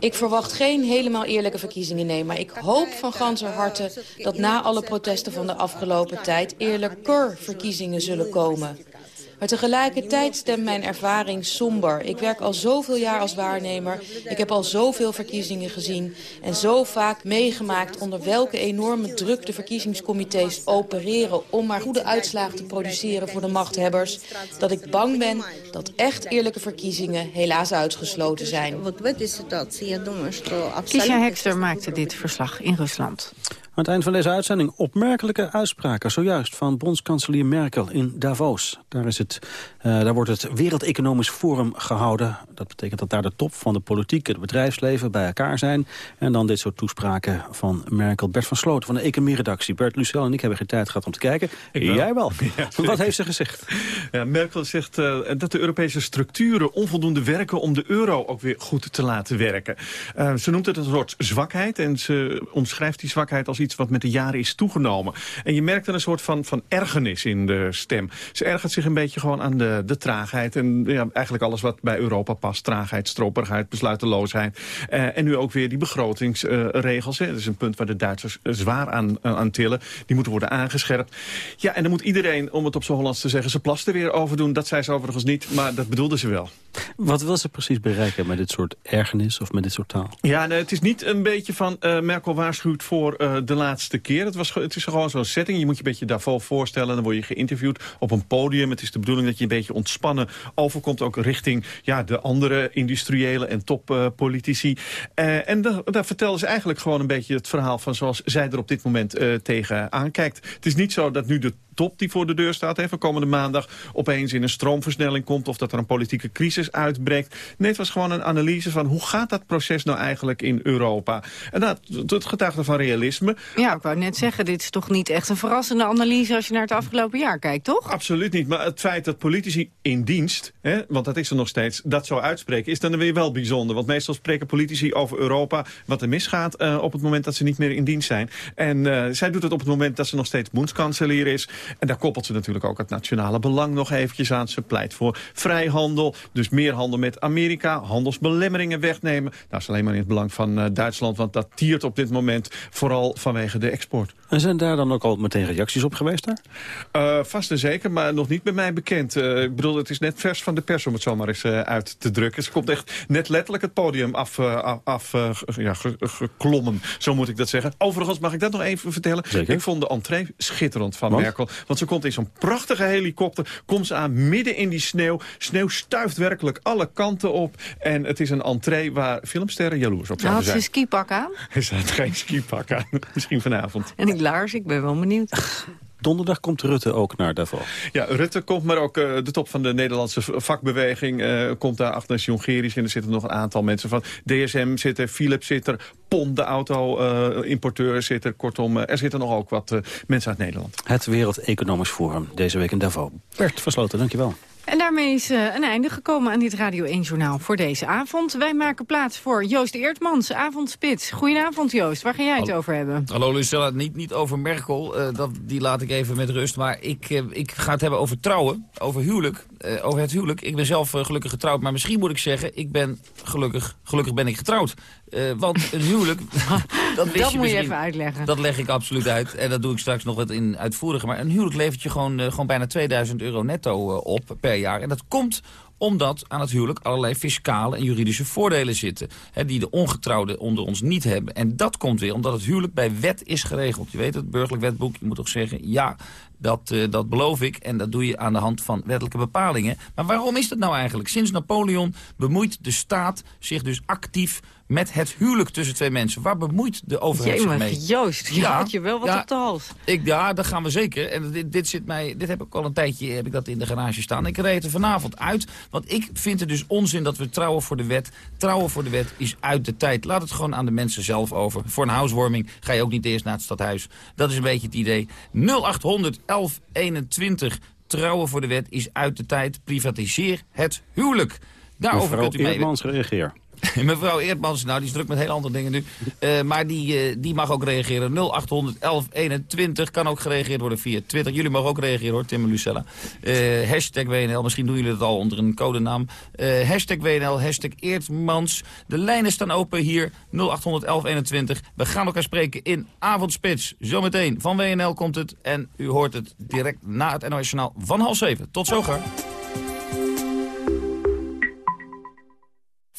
Ik verwacht geen helemaal eerlijke verkiezingen, nee. Maar ik hoop van ganse harte dat na alle protesten van de afgelopen tijd... eerlijker verkiezingen zullen komen. Maar tegelijkertijd stemt mijn ervaring somber. Ik werk al zoveel jaar als waarnemer. Ik heb al zoveel verkiezingen gezien. En zo vaak meegemaakt onder welke enorme druk de verkiezingscomité's opereren... om maar goede uitslagen te produceren voor de machthebbers. Dat ik bang ben dat echt eerlijke verkiezingen helaas uitgesloten zijn. Kisha Hekster maakte dit verslag in Rusland. Aan het eind van deze uitzending opmerkelijke uitspraken. Zojuist van bondskanselier Merkel in Davos. Daar, is het, eh, daar wordt het Wereldeconomisch Forum gehouden. Dat betekent dat daar de top van de politiek en het bedrijfsleven bij elkaar zijn. En dan dit soort toespraken van Merkel. Bert van Sloten van de economie-redactie. Bert Lucel en ik hebben geen tijd gehad om te kijken. Wel. Jij wel. (laughs) Ja, Wat heeft ze gezegd? Ja, Merkel zegt eh, dat de Europese structuren onvoldoende werken om de euro ook weer goed te laten werken. Eh, ze noemt het een soort zwakheid en ze omschrijft die zwakheid als iets wat met de jaren is toegenomen. En je merkt er een soort van, van ergernis in de stem. Ze ergert zich een beetje gewoon aan de, de traagheid en ja, eigenlijk alles wat bij Europa past. Traagheid, stroperigheid, besluiteloosheid. Eh, en nu ook weer die begrotingsregels. dat is een punt waar de Duitsers zwaar aan, eh, aan tillen. Die moeten worden aangescherpt. Ja, en dan moet iedereen, om het op zijn Hollands te zeggen... zijn plas er weer over doen. Dat zei ze overigens niet, maar dat bedoelde ze wel. Wat wil ze precies bereiken met dit soort ergernis of met dit soort taal? Ja, nee, het is niet een beetje van eh, Merkel waarschuwt voor de laatste keer. Het, was, het is gewoon zo'n setting. Je moet je een beetje daarvoor voorstellen. Dan word je geïnterviewd op een podium. Het is de bedoeling dat je een beetje ontspannen overkomt. Ook richting ja, de andere industriële en toppolitici. Eh, en da- daar vertellen ze eigenlijk gewoon een beetje het verhaal van zoals zij er op dit moment eh, tegen aankijkt. Het is niet zo dat nu de top die voor de deur staat... Hè, van komende maandag opeens in een stroomversnelling komt... of dat er een politieke crisis uitbreekt. Nee, het was gewoon een analyse van hoe gaat dat proces nou eigenlijk in Europa. En dat, het getuigde van realisme. Ja, ik wou net zeggen, dit is toch niet echt een verrassende analyse... als je naar het afgelopen jaar kijkt, toch? Absoluut niet, maar het feit dat politici in dienst... Hè, want dat is er nog steeds, dat zo uitspreken... is dan weer wel bijzonder. Want meestal spreken politici over Europa... wat er misgaat eh, op het moment dat ze niet meer in dienst zijn. En eh, zij doet het op het moment dat ze nog steeds bondskanselier is. En daar koppelt ze natuurlijk ook het nationale belang nog eventjes aan. Ze pleit voor vrijhandel, dus meer handel met Amerika... handelsbelemmeringen wegnemen. Dat is alleen maar in het belang van eh, Duitsland... want dat tiert op dit moment vooral vanwege de export. En zijn daar dan ook al meteen reacties op geweest daar? Uh, vast en zeker, maar nog niet bij mij bekend. Uh, ik bedoel, het is net vers van de pers om het zomaar eens uit te drukken. Ze komt echt net letterlijk het podium af, af, ja, ge, geklommen, zo moet ik dat zeggen. Overigens mag ik dat nog even vertellen. Zeker? Ik vond de entree schitterend van? Merkel. Want ze komt in zo'n prachtige helikopter, komt ze aan midden in die sneeuw. Sneeuw stuift werkelijk alle kanten op. En het is een entree waar filmsterren jaloers op zouden Had ze zijn. een skipak aan? (laughs) Hij had geen skipak aan, (laughs) misschien vanavond. En ik laars, ik ben wel benieuwd. Donderdag komt Rutte ook naar Davos. Ja, Rutte komt, maar ook uh, de top van de Nederlandse vakbeweging uh, komt daar. Agnes Jongerius en er zitten nog een aantal mensen van. DSM zit er, Philips zit er, PON, de auto-importeur uh, zit er. Kortom, er zitten nog ook wat mensen uit Nederland. Het Wereld Economisch Forum, deze week in Davos. Bert Versloten, dankjewel. En daarmee is uh, een einde gekomen aan dit Radio 1-journaal voor deze avond. Wij maken plaats voor Joost Eertmans, Avondspits. Goedenavond Joost, waar ga jij het Hallo. over hebben? Hallo Lucella, niet, niet over Merkel, uh, dat, die laat ik even met rust. Maar ik, uh, ik ga het hebben over trouwen, over huwelijk. eh, over het huwelijk. Ik ben zelf eh, gelukkig getrouwd, maar misschien moet ik zeggen... ik ben gelukkig, gelukkig ben ik getrouwd. Eh, want een huwelijk... (laughs) dat dat moet je even uitleggen. Dat leg ik absoluut uit. En dat doe ik straks nog wat in uitvoeriger. Maar een huwelijk levert je gewoon, gewoon bijna 2000 euro netto op per jaar. En dat komt omdat aan het huwelijk allerlei fiscale en juridische voordelen zitten. Hè, die de ongetrouwden onder ons niet hebben. En dat komt weer omdat het huwelijk bij wet is geregeld. Je weet het, burgerlijk wetboek, je moet toch zeggen... ja, dat, uh, dat beloof ik en dat doe je aan de hand van wettelijke bepalingen. Maar waarom is dat nou eigenlijk? Sinds Napoleon bemoeit de staat zich dus actief met het huwelijk tussen twee mensen. Waar bemoeit de overheid zich mee? Joost, je ja, had je wel wat op de hals. Ik, ja, dat gaan we zeker. En dit, dit, zit mij, dit heb ik al een tijdje heb ik dat in de garage staan. Ik reed er vanavond uit, want ik vind het dus onzin dat we trouwen voor de wet. Trouwen voor de wet is uit de tijd. Laat het gewoon aan de mensen zelf over. Voor een housewarming ga je ook niet eerst naar het stadhuis. Dat is een beetje het idee. 0800 1121 trouwen voor de wet is uit de tijd. Privatiseer het huwelijk. Daarover kunt u mee. (laughs) Mevrouw Eerdmans, nou die is druk met heel andere dingen nu. Uh, maar die, uh, die mag ook reageren. 0800 1121 kan ook gereageerd worden via Twitter. Jullie mogen ook reageren hoor, Tim en Lucella. Uh, hashtag WNL, misschien doen jullie het al onder een codenaam. hashtag WNL, hashtag Eerdmans. De lijnen staan open hier, 0800 1121. We gaan elkaar spreken in Avondspits. Zometeen van WNL komt het en u hoort het direct na het NOS van half 7. Tot zover.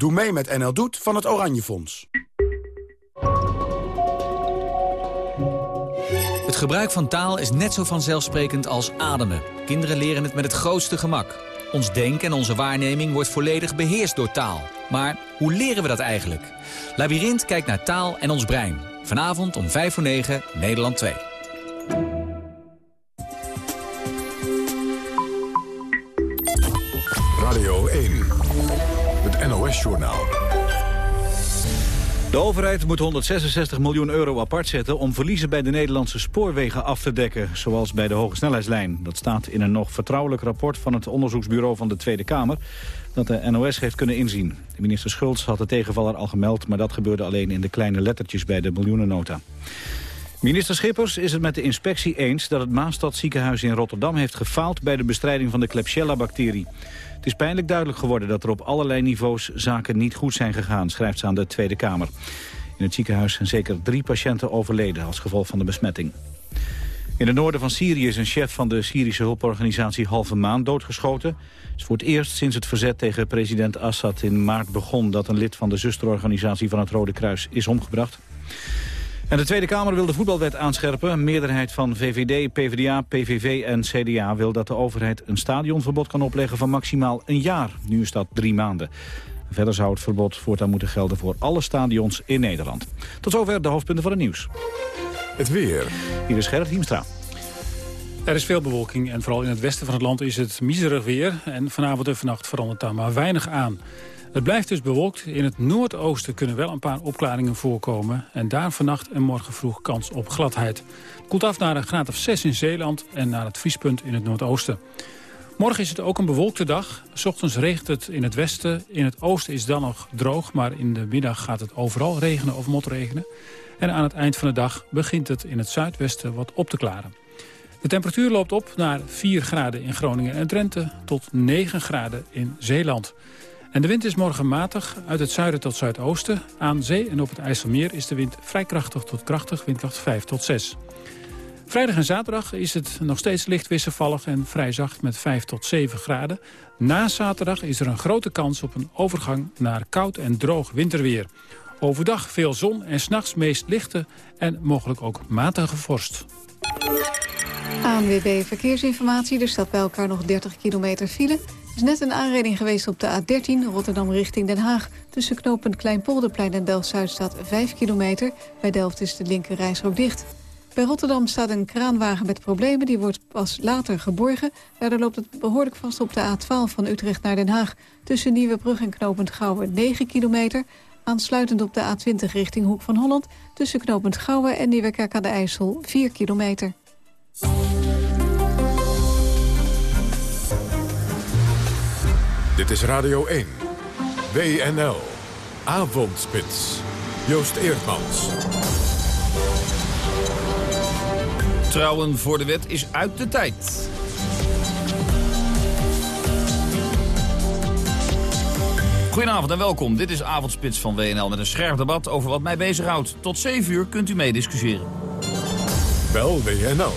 Doe mee met NL Doet van het Oranje Fonds. Het gebruik van taal is net zo vanzelfsprekend als ademen. Kinderen leren het met het grootste gemak. Ons denken en onze waarneming wordt volledig beheerst door taal. Maar hoe leren we dat eigenlijk? Labyrinth kijkt naar taal en ons brein. Vanavond om 5 voor 9, Nederland 2. De overheid moet 166 miljoen euro apart zetten om verliezen bij de Nederlandse spoorwegen af te dekken, zoals bij de hogesnelheidslijn. Dat staat in een nog vertrouwelijk rapport van het onderzoeksbureau van de Tweede Kamer, dat de NOS heeft kunnen inzien. De minister Schultz had de tegenvaller al gemeld, maar dat gebeurde alleen in de kleine lettertjes bij de miljoenennota. Minister Schippers is het met de inspectie eens dat het Maastad ziekenhuis in Rotterdam heeft gefaald bij de bestrijding van de Klebsiella-bacterie. Het is pijnlijk duidelijk geworden dat er op allerlei niveaus zaken niet goed zijn gegaan, schrijft ze aan de Tweede Kamer. In het ziekenhuis zijn zeker drie patiënten overleden als gevolg van de besmetting. In het noorden van Syrië is een chef van de Syrische hulporganisatie Halve Maan doodgeschoten. Het is voor het eerst sinds het verzet tegen president Assad in maart begon... dat een lid van de zusterorganisatie van het Rode Kruis is omgebracht. En de Tweede Kamer wil de voetbalwet aanscherpen. Een meerderheid van VVD, PvdA, PVV en CDA wil dat de overheid een stadionverbod kan opleggen van maximaal een jaar. Nu is dat drie maanden. Verder zou het verbod voortaan moeten gelden voor alle stadions in Nederland. Tot zover de hoofdpunten van het nieuws. Het weer. Hier is Gerrit Hiemstra. Er is veel bewolking en vooral in het westen van het land is het miserig weer. En vanavond en vannacht verandert daar maar weinig aan. Het blijft dus bewolkt. In het noordoosten kunnen wel een paar opklaringen voorkomen. En daar vannacht en morgen vroeg kans op gladheid. Het koelt af naar een graad of 6 in Zeeland en naar het vriespunt in het noordoosten. Morgen is het ook een bewolkte dag. S ochtends regent het in het westen. In het oosten is dan nog droog, maar in de middag gaat het overal regenen of motregenen. En aan het eind van de dag begint het in het zuidwesten wat op te klaren. De temperatuur loopt op naar 4 graden in Groningen en Drenthe tot 9 graden in Zeeland. En de wind is morgen matig, uit het zuiden tot zuidoosten. Aan zee en op het IJsselmeer is de wind vrij krachtig tot krachtig, windkracht 5 tot 6. Vrijdag en zaterdag is het nog steeds licht wisselvallig en vrij zacht met 5 tot 7 graden. Na zaterdag is er een grote kans op een overgang naar koud en droog winterweer. Overdag veel zon en s'nachts meest lichte en mogelijk ook matige vorst. ANWB Verkeersinformatie. Er staat bij elkaar nog 30 kilometer file is net een aanrijding geweest op de A13 Rotterdam richting Den Haag. Tussen knooppunt Kleinpolderplein en Delft-Zuid staat 5 kilometer. Bij Delft is de linker dicht. Bij Rotterdam staat een kraanwagen met problemen. Die wordt pas later geborgen. Daardoor loopt het behoorlijk vast op de A12 van Utrecht naar Den Haag. Tussen Nieuwebrug en Knopend Gouwen 9 kilometer. Aansluitend op de A20 richting Hoek van Holland... tussen Knopend Gouwen en Nieuwekerk aan de IJssel 4 kilometer. Dit is Radio 1. WNL. Avondspits. Joost Eerdmans. Trouwen voor de wet is uit de tijd. Goedenavond en welkom. Dit is Avondspits van WNL met een scherp debat over wat mij bezighoudt. Tot 7 uur kunt u meediscussiëren. Bel WNL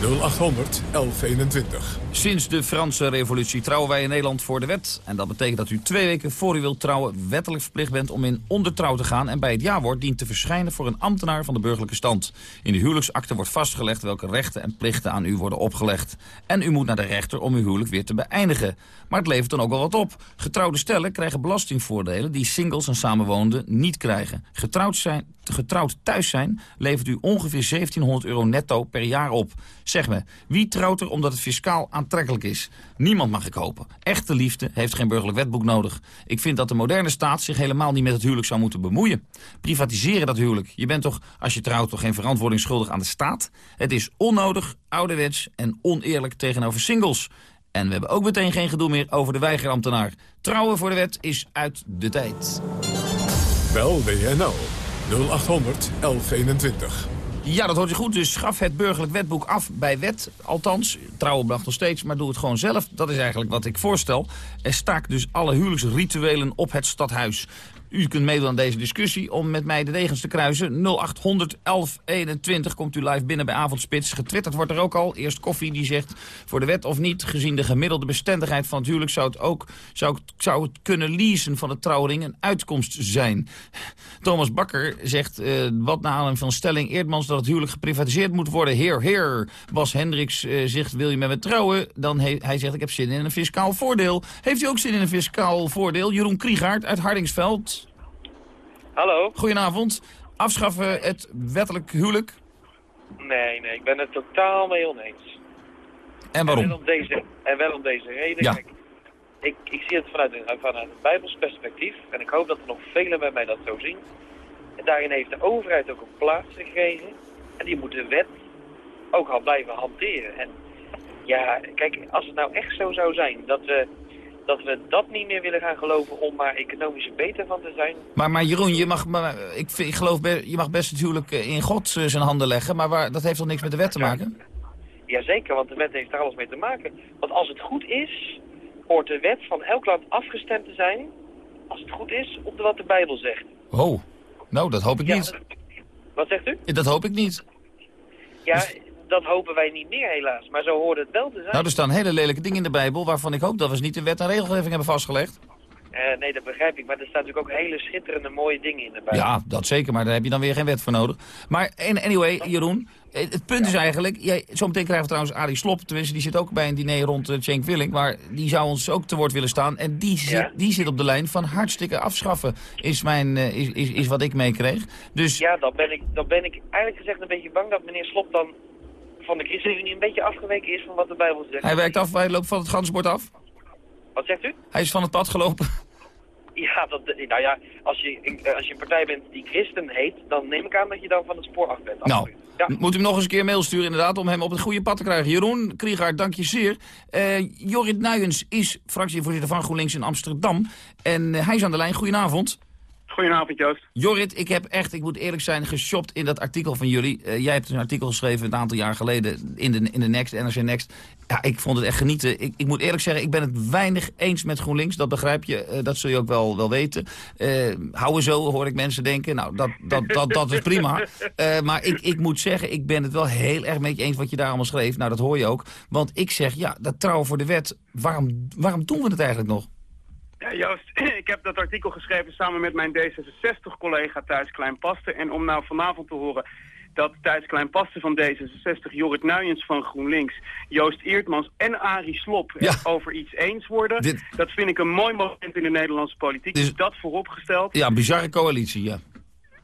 0800 1121. Sinds de Franse revolutie trouwen wij in Nederland voor de wet. En dat betekent dat u twee weken voor u wilt trouwen wettelijk verplicht bent om in ondertrouw te gaan... en bij het jaarwoord dient te verschijnen voor een ambtenaar van de burgerlijke stand. In de huwelijksakte wordt vastgelegd welke rechten en plichten aan u worden opgelegd. En u moet naar de rechter om uw huwelijk weer te beëindigen. Maar het levert dan ook wel wat op. Getrouwde stellen krijgen belastingvoordelen die singles en samenwoonden niet krijgen. Getrouwd, zijn, getrouwd thuis zijn levert u ongeveer 1700 euro netto per jaar op. Zeg me, wie trouwt er omdat het fiscaal aantrekkelijk is? Niemand mag ik hopen. Echte liefde heeft geen burgerlijk wetboek nodig. Ik vind dat de moderne staat zich helemaal niet met het huwelijk zou moeten bemoeien. Privatiseren dat huwelijk. Je bent toch, als je trouwt, toch geen verantwoording schuldig aan de staat? Het is onnodig, ouderwets en oneerlijk tegenover singles. En we hebben ook meteen geen gedoe meer over de weigerambtenaar. Trouwen voor de wet is uit de tijd. Bel WNL 0800 1121. Ja, dat hoort je goed. Dus schaf het burgerlijk wetboek af bij wet. Althans, trouwen mag nog steeds, maar doe het gewoon zelf. Dat is eigenlijk wat ik voorstel. Er staak dus alle huwelijksrituelen op het stadhuis. U kunt meedoen aan deze discussie om met mij de degens te kruisen. 0800 1121 komt u live binnen bij Avondspits. Getwitterd wordt er ook al. Eerst Koffie die zegt voor de wet of niet. Gezien de gemiddelde bestendigheid van het huwelijk zou het ook zou, zou het kunnen leasen van de trouwring een uitkomst zijn. Thomas Bakker zegt uh, wat na aanleiding van stelling Eerdmans dat het huwelijk geprivatiseerd moet worden. Heer, heer. Bas Hendricks uh, zegt wil je met me trouwen? Dan hij zegt ik heb zin in een fiscaal voordeel. Heeft u ook zin in een fiscaal voordeel? Jeroen Kriegaard uit Hardingsveld. Hallo. Goedenavond. Afschaffen het wettelijk huwelijk? Nee, nee, ik ben het totaal mee oneens. En waarom? En wel om deze, en wel om deze reden. Ja. Kijk, ik, ik zie het vanuit een, vanuit een Bijbels perspectief. En ik hoop dat er nog velen bij mij dat zo zien. En daarin heeft de overheid ook een plaats gekregen. En die moet de wet ook al blijven hanteren. En ja, kijk, als het nou echt zo zou zijn dat we dat we dat niet meer willen gaan geloven om maar economisch er beter van te zijn. Maar, maar Jeroen, je mag, maar, ik, ik geloof, be- je mag best natuurlijk eh, in God eh, zijn handen leggen, maar waar, dat heeft toch niks met de wet te maken? Jazeker, want de wet heeft er alles mee te maken. Want als het goed is, hoort de wet van elk land afgestemd te zijn, als het goed is, op wat de Bijbel zegt. Oh, nou, dat hoop ik niet. Wat zegt u? Dat hoop ik niet. Ja, dat hopen wij niet meer helaas, maar zo hoort het wel te zijn. Nou, er staan hele lelijke dingen in de Bijbel waarvan ik hoop dat we ze niet in wet en regelgeving hebben vastgelegd. Eh, nee, dat begrijp ik, maar er staan natuurlijk ook hele schitterende mooie dingen in de Bijbel. Ja, dat zeker, maar daar heb je dan weer geen wet voor nodig. Maar an- anyway, Jeroen, eh, het punt is eigenlijk... Jij, zometeen krijgen we trouwens Arie Slop, tenminste die zit ook bij een diner rond uh, Cenk Willink... maar die zou ons ook te woord willen staan. En die, zit, Ja. die zit op de lijn van hartstikke afschaffen, is, mijn, is, is, is wat ik meekreeg. Dus Ja, dan ben, ik, dan ben ik eigenlijk gezegd een beetje bang dat meneer Slop dan van de ChristenUnie een beetje afgeweken is van wat de Bijbel zegt. hij werkt af, hij loopt van het ganzenbord af. Wat zegt u? Hij is van het pad gelopen. (laughs) Ja, dat, nou ja, als je, eh, als je een partij bent die christen heet, dan neem ik aan dat je dan van het spoor af bent. Nou, moet u hem nog eens een keer een mail sturen inderdaad om hem op het goede pad te krijgen. Jeroen Kriegaard, dank je zeer. Eh, Jorrit Nuyens is fractievoorzitter van GroenLinks in Amsterdam. En eh, hij is aan de lijn. Goedenavond. Goedenavond, Joost. Jorrit, ik heb echt, ik moet eerlijk zijn, geshopt in dat artikel van jullie. Eh, jij hebt een artikel geschreven een aantal jaar geleden in de, in de Next, NRC Next. Ja, ik vond het echt genieten. Ik, ik moet eerlijk zeggen, ik ben het weinig eens met GroenLinks. Dat begrijp je, eh, dat zul je ook wel, wel weten. Eh houden zo, hoor ik mensen denken. Nou, dat, dat, dat, dat is prima. Maar ik, ik moet zeggen, ik ben het wel heel erg met je eens wat je daar allemaal schreef. Nou, dat hoor je ook. Want ik zeg, ja, dat trouwen voor de wet, waarom, waarom doen we het eigenlijk nog? Ja, Joost, (clears throat) ik heb dat artikel geschreven samen met mijn D66-collega Thijs Kleinpaste. En om nou vanavond te horen dat Thijs Kleinpaste van D66, Jorrit Nuyens van GroenLinks, Joost Eertmans en Arie Slop over iets eens worden. Dat vind ik een mooi moment in de Nederlandse politiek. Dus dat vooropgesteld. Ja, bizarre coalitie, ja.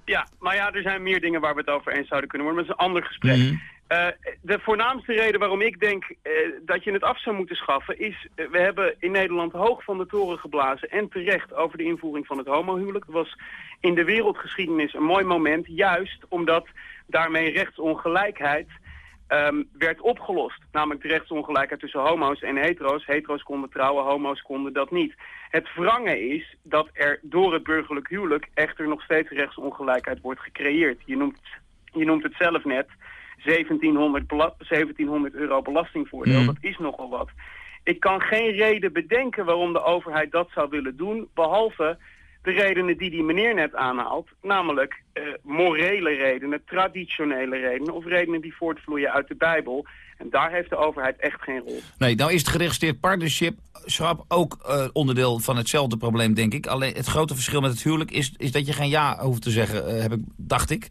Ja, maar ja, er zijn meer dingen waar we het over eens zouden kunnen worden. Maar dat is een ander gesprek. Mhm. Eh, de voornaamste reden waarom ik denk eh, dat je het af zou moeten schaffen... is, eh, we hebben in Nederland hoog van de toren geblazen... en terecht over de invoering van het homohuwelijk. Dat was in de wereldgeschiedenis een mooi moment. Juist omdat daarmee rechtsongelijkheid ehm, werd opgelost. Namelijk de rechtsongelijkheid tussen homo's en hetero's. Hetero's konden trouwen, homo's konden dat niet. Het wrange is dat er door het burgerlijk huwelijk... echter nog steeds rechtsongelijkheid wordt gecreëerd. Je noemt, je noemt het zelf net... 1700, bela- 1700 euro belastingvoordeel, Mhm. dat is nogal wat. Ik kan geen reden bedenken waarom de overheid dat zou willen doen, behalve de redenen die die meneer net aanhaalt, namelijk eh, morele redenen, traditionele redenen of redenen die voortvloeien uit de Bijbel. En daar heeft de overheid echt geen rol. Nee, nou is het geregistreerd partnership ook eh, onderdeel van hetzelfde probleem, denk ik. Alleen het grote verschil met het huwelijk is, is dat je geen ja hoeft te zeggen, eh, heb ik, dacht ik.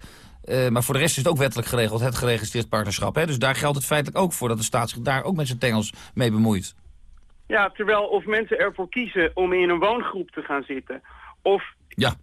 Eh, maar voor de rest is het ook wettelijk geregeld, het geregistreerd partnerschap. Hè? Dus daar geldt het feitelijk ook voor dat de staat zich daar ook met zijn tengels mee bemoeit. Ja, terwijl of mensen ervoor kiezen om in een woongroep te gaan zitten... of, Ja.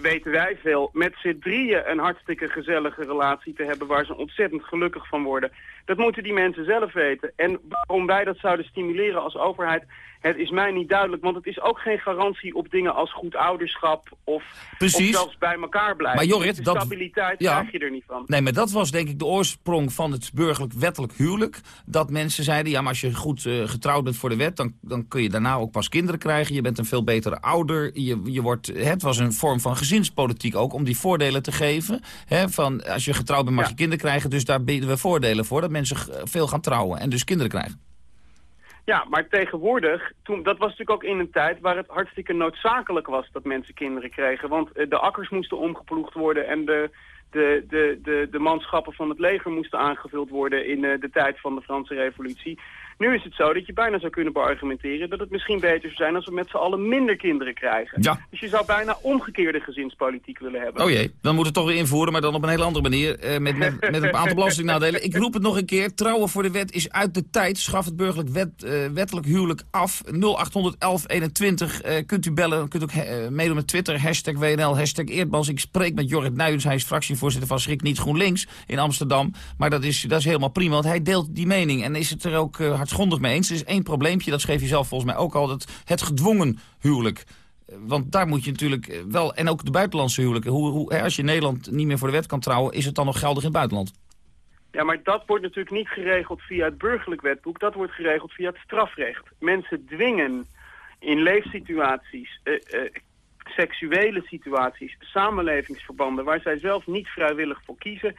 weten wij veel, met z'n drieën een hartstikke gezellige relatie te hebben... waar ze ontzettend gelukkig van worden. Dat moeten die mensen zelf weten. En waarom wij dat zouden stimuleren als overheid... het is mij niet duidelijk, want het is ook geen garantie op dingen als goed ouderschap... of, of zelfs bij elkaar blijven. Maar Jorrit, de dat- stabiliteit ja. krijg je er niet van. Nee, maar dat was denk ik de oorsprong van het burgerlijk wettelijk huwelijk. Dat mensen zeiden, ja, maar als je goed eh, getrouwd bent voor de wet... Dan, dan kun je daarna ook pas kinderen krijgen. Je bent een veel betere ouder. Je, je wordt, het was een vorm van gezinspolitiek ook om die voordelen te geven. Hè, van, als je getrouwd bent mag je kinderen krijgen. Dus daar bieden we voordelen voor. Dat mensen veel gaan trouwen en dus kinderen krijgen. Ja, maar tegenwoordig, toen, dat was natuurlijk ook in een tijd waar het hartstikke noodzakelijk was dat mensen kinderen kregen. Want eh, de akkers moesten omgeploegd worden en de, de, de, de, de manschappen van het leger moesten aangevuld worden in eh, de tijd van de Franse revolutie. Nu is het zo dat je bijna zou kunnen beargumenteren dat het misschien beter zou zijn als we met z'n allen minder kinderen krijgen. Ja. Dus je zou bijna omgekeerde gezinspolitiek willen hebben. Oh jee, dan moet het toch weer invoeren, maar dan op een hele andere manier. eh, met, met, met een aantal (laughs) belastingnadelen. Ik roep het nog een keer. Trouwen voor de wet is uit de tijd. Schaf het burgerlijk wet, eh, wettelijk huwelijk af. 0800 1121 eh, kunt u bellen. Kunt ook eh, meedoen met Twitter. Hashtag WNL, hashtag Eerdmans. Ik spreek met Jorrit Nuyens. Hij is fractievoorzitter van Schrik Niet GroenLinks in Amsterdam. Maar dat is, dat is helemaal prima, want hij deelt die mening. En is het er ook hartsgrondig mee eens. Er is één probleempje, dat schreef je zelf volgens mij ook al. Het gedwongen huwelijk. Eh, Want daar moet je natuurlijk eh, wel... En ook de buitenlandse huwelijken. Hoe, hoe, als je in Nederland niet meer voor de wet kan trouwen... is het dan nog geldig in het buitenland? Ja, maar dat wordt natuurlijk niet geregeld via het burgerlijk wetboek. Dat wordt geregeld via het strafrecht. Mensen dwingen in leefsituaties, eh, seksuele situaties, samenlevingsverbanden... waar zij zelf niet vrijwillig voor kiezen...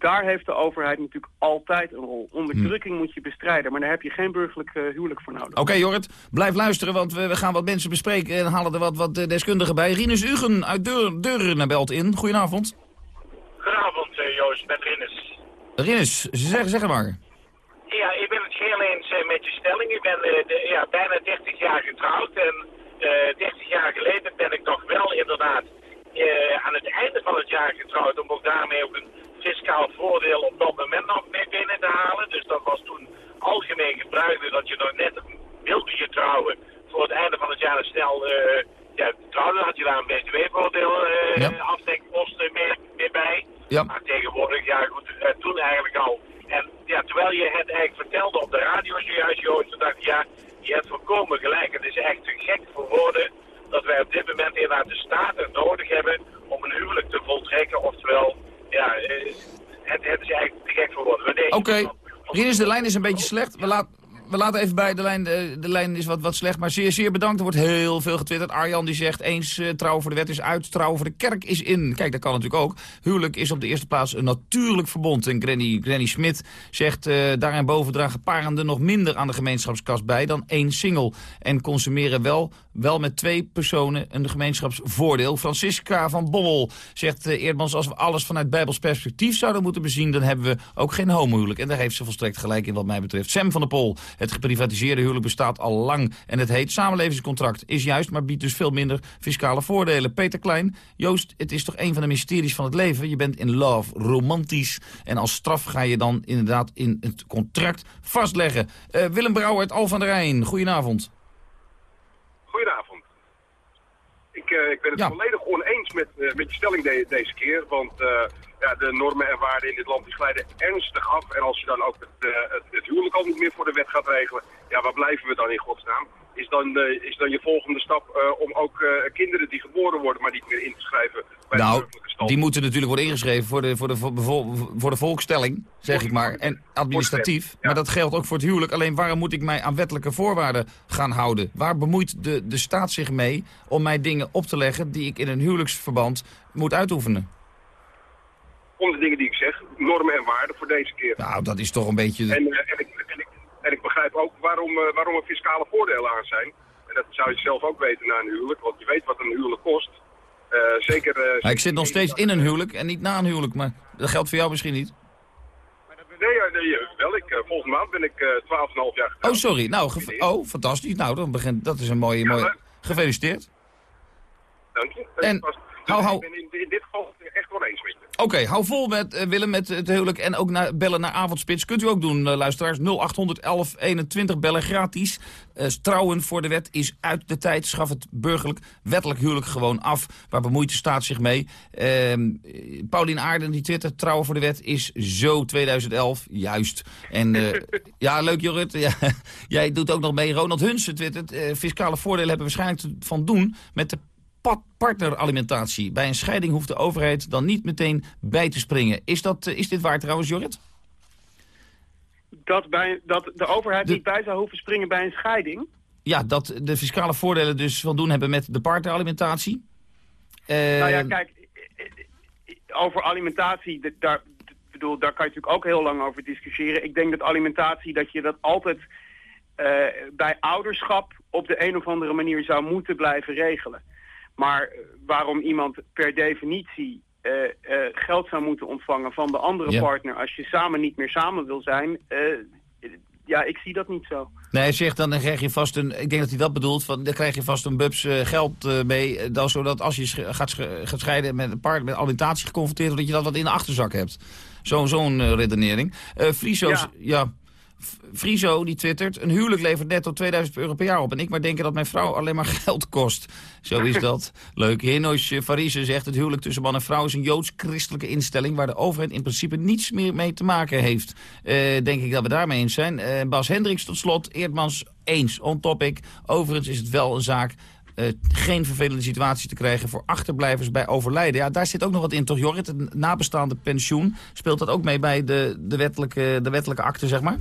Daar heeft de overheid natuurlijk altijd een rol. Onderdrukking moet je bestrijden, maar daar heb je geen burgerlijk eh, huwelijk voor nodig. Oké, Jorrit, blijf luisteren, want we, we gaan wat mensen bespreken... en halen er wat, wat eh, deskundigen bij. Rinus Ugen uit Deur, Deuren belt in. Goedenavond. Goedenavond, eh, Joost, met Rinus. Rinus, zeg, zeg het maar. Ja, ik ben het heel eens met je stelling. Ik ben de- ja, bijna 30 jaar getrouwd en eh 30 jaar geleden ben ik toch wel inderdaad eh, aan het einde van het jaar getrouwd om ook daarmee ook een fiscaal voordeel op dat moment nog mee binnen te halen. Dus dat was toen algemeen gebruikelijk dat je nog net wilde je trouwen voor het einde van het jaar. Snel eh ja, trouwde, had je daar een btw-voordeel eh afdekposten mee, mee bij. Ja. Maar tegenwoordig, ja goed, eh, toen eigenlijk al. En ja, terwijl je het eigenlijk vertelde op de radio zojuist, Joost, toen dacht ik, ja, je hebt volkomen gelijk. Het is echt te gek voor woorden dat wij op dit moment inderdaad de staat er nodig hebben om een huwelijk te voltrekken. Oftewel, ja, eh, het, het is eigenlijk te gek voor woorden. Oké, Rinus, de lijn is een beetje slecht. We, laat, we laten even bij, de lijn, de, de lijn is wat, wat slecht. Maar zeer, zeer bedankt. Er wordt heel veel getwitterd. Arjan die zegt, eens eh, trouwen voor de wet is uit, trouwen voor de kerk is in. Kijk, dat kan natuurlijk ook. Huwelijk is op de eerste plaats een natuurlijk verbond. En Granny, Granny Smit zegt, eh daarboven dragen parenden nog minder aan de gemeenschapskast bij dan één single. En consumeren wel, wel met twee personen een gemeenschapsvoordeel. Francisca van Bommel zegt eh, Eerdmans, als we alles vanuit Bijbels perspectief zouden moeten bezien, dan hebben we ook geen homohuwelijk. En daar heeft ze volstrekt gelijk in wat mij betreft. Sam van der Pol, het geprivatiseerde huwelijk bestaat al lang en het heet samenlevingscontract. Is juist, maar biedt dus veel minder fiscale voordelen. Peter Klein, Joost, het is toch een van de mysteries van het leven. Je bent in love, romantisch. En als straf ga je dan inderdaad in het contract vastleggen. Eh, Willem Brouwer uit Al van der Rijn, goedenavond. Goedenavond. Ik, eh, ik ben het Ja. volledig oneens eens met, eh, met je stelling de- deze keer. Want eh, ja, de normen en waarden in dit land die glijden ernstig af. En als je dan ook het, het, het huwelijk al niet meer voor de wet gaat regelen, ja, waar blijven we dan in godsnaam? Is dan, eh, is dan je volgende stap eh, om ook eh, kinderen die geboren worden, maar niet meer in te schrijven bij de Nou, stand? die moeten natuurlijk worden ingeschreven voor de, voor de, voor de, voor de volkstelling, zeg ik maar. En administratief. Maar dat geldt ook voor het huwelijk. Alleen waarom moet ik mij aan wettelijke voorwaarden gaan houden? Waar bemoeit de, de staat zich mee om mij dingen op te leggen die ik in een huwelijksverband moet uitoefenen? Om de dingen die ik zeg, normen en waarden voor deze keer. Nou, dat is toch een beetje... En, en, ik, en, ik, begrijp ook waarom, eh, waarom er fiscale voordelen aan zijn. En dat zou je zelf ook weten na een huwelijk, want je weet wat een huwelijk kost. Eh, zeker... eh, ik zit nog steeds in een huwelijk en niet na een huwelijk. Maar dat geldt voor jou misschien niet. Nee, nee, wel. Ik, volgende maand ben ik eh 12,5 jaar Oh, sorry. Nou, oh, fantastisch. Nou, dan begint, dat is een mooie... mooie... Gefeliciteerd. Dank je. En hou- hou- Ik ben in, in dit geval echt wel eens met je. Oké, hou vol met eh, Willem met het huwelijk en ook naar, bellen naar Avondspits. Kunt u ook doen, eh, luisteraars. 0800 1121 bellen gratis. Eh, trouwen voor de wet is uit de tijd. Schaf het burgerlijk wettelijk huwelijk gewoon af. Waar bemoeit de staat zich mee? Ehm eh, Paulien Aarden die twittert, trouwen voor de wet is zo 2011. Juist. En (laughs) ja, leuk Jorrit. (laughs) Ja, jij doet ook nog mee. Ronald Hunsen twittert, fiscale voordelen hebben waarschijnlijk te- van doen met de partneralimentatie. Bij een scheiding hoeft de overheid dan niet meteen bij te springen. Is, dat, eh, is dit waar trouwens, Jorrit? Dat, bij, dat de overheid niet bij zou hoeven springen bij een scheiding. Ja, dat de fiscale voordelen dus van doen hebben met de partneralimentatie. Eh, Nou ja, kijk, over alimentatie, daar, bedoel, daar kan je natuurlijk ook heel lang over discussiëren. Ik denk dat alimentatie, dat je dat altijd eh, bij ouderschap op de een of andere manier zou moeten blijven regelen. Maar eh, waarom iemand per definitie eh, eh, geld zou moeten ontvangen van de andere Ja. partner als je samen niet meer samen wil zijn, ja, ik zie dat niet zo. Nee, hij zegt dan, dan krijg je vast een... Ik denk dat hij dat bedoelt, van, dan krijg je vast een bubs geld mee. dan, zodat als je gaat, sch- gaat scheiden met een partner met alimentatie geconfronteerd dat je dat wat in de achterzak hebt. Zo- Zo'n eh, redenering. Friso, Ja. ja. Friso, die twittert... een huwelijk levert netto 2000 euro per jaar op... en ik maar denken dat mijn vrouw alleen maar (laughs) geld kost. Zo is dat. (laughs) Leuk. Hinosh Farise zegt... het huwelijk tussen man en vrouw is een joods-christelijke instelling... waar de overheid in principe niets meer mee te maken heeft. Eh, denk ik dat we daarmee eens zijn. Eh, Bas Hendricks tot slot. Eerdmans eens. On topic. Overigens is het wel een zaak... eh, geen vervelende situaties te krijgen voor achterblijvers bij overlijden. Ja, daar zit ook nog wat in, toch Jorrit? Het nabestaande pensioen. Speelt dat ook mee bij de, de, wettelijke, de wettelijke akte, zeg maar?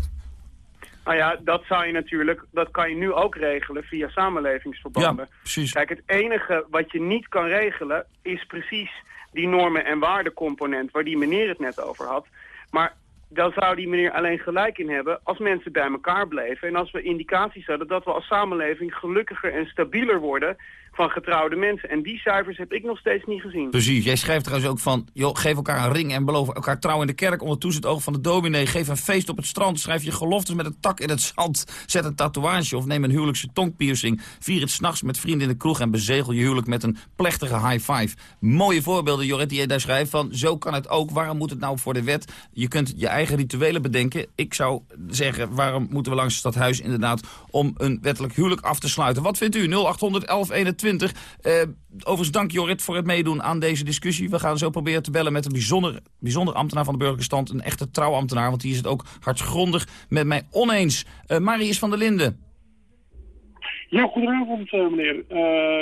Nou ja, dat zou je natuurlijk, dat kan je nu ook regelen via samenlevingsverbanden. Ja, precies. Kijk, het enige wat je niet kan regelen is precies die normen- en waardecomponent waar die meneer het net over had. Maar dan zou die meneer alleen gelijk in hebben als mensen bij elkaar bleven. En als we indicaties hadden dat we als samenleving gelukkiger en stabieler worden van getrouwde mensen. En die cijfers heb ik nog steeds niet gezien. Precies. Jij schrijft trouwens ook van... joh, geef elkaar een ring en beloof elkaar trouw in de kerk... onder toezicht oog van de dominee. Geef een feest op het strand. Schrijf je geloftes met een tak in het zand. Zet een tatoeage of neem een huwelijkse tongpiercing. Vier het s'nachts met vrienden in de kroeg... en bezegel je huwelijk met een plechtige high five. Mooie voorbeelden, Jorrit, die je daar schrijft van... zo kan het ook. Waarom moet het nou voor de wet? Je kunt je eigen rituelen bedenken. Ik zou zeggen, waarom moeten we langs het stadhuis inderdaad... om een wettelijk huwelijk af te sluiten? Wat vindt u? 0800 1121. Eh, overigens dank Jorrit voor het meedoen aan deze discussie. We gaan zo proberen te bellen met een bijzonder, bijzonder ambtenaar van de burgerlijke stand. Een echte trouwambtenaar, want die is het ook hartgrondig met mij oneens. Eh Marius van der Linden. Ja, goedenavond eh, meneer.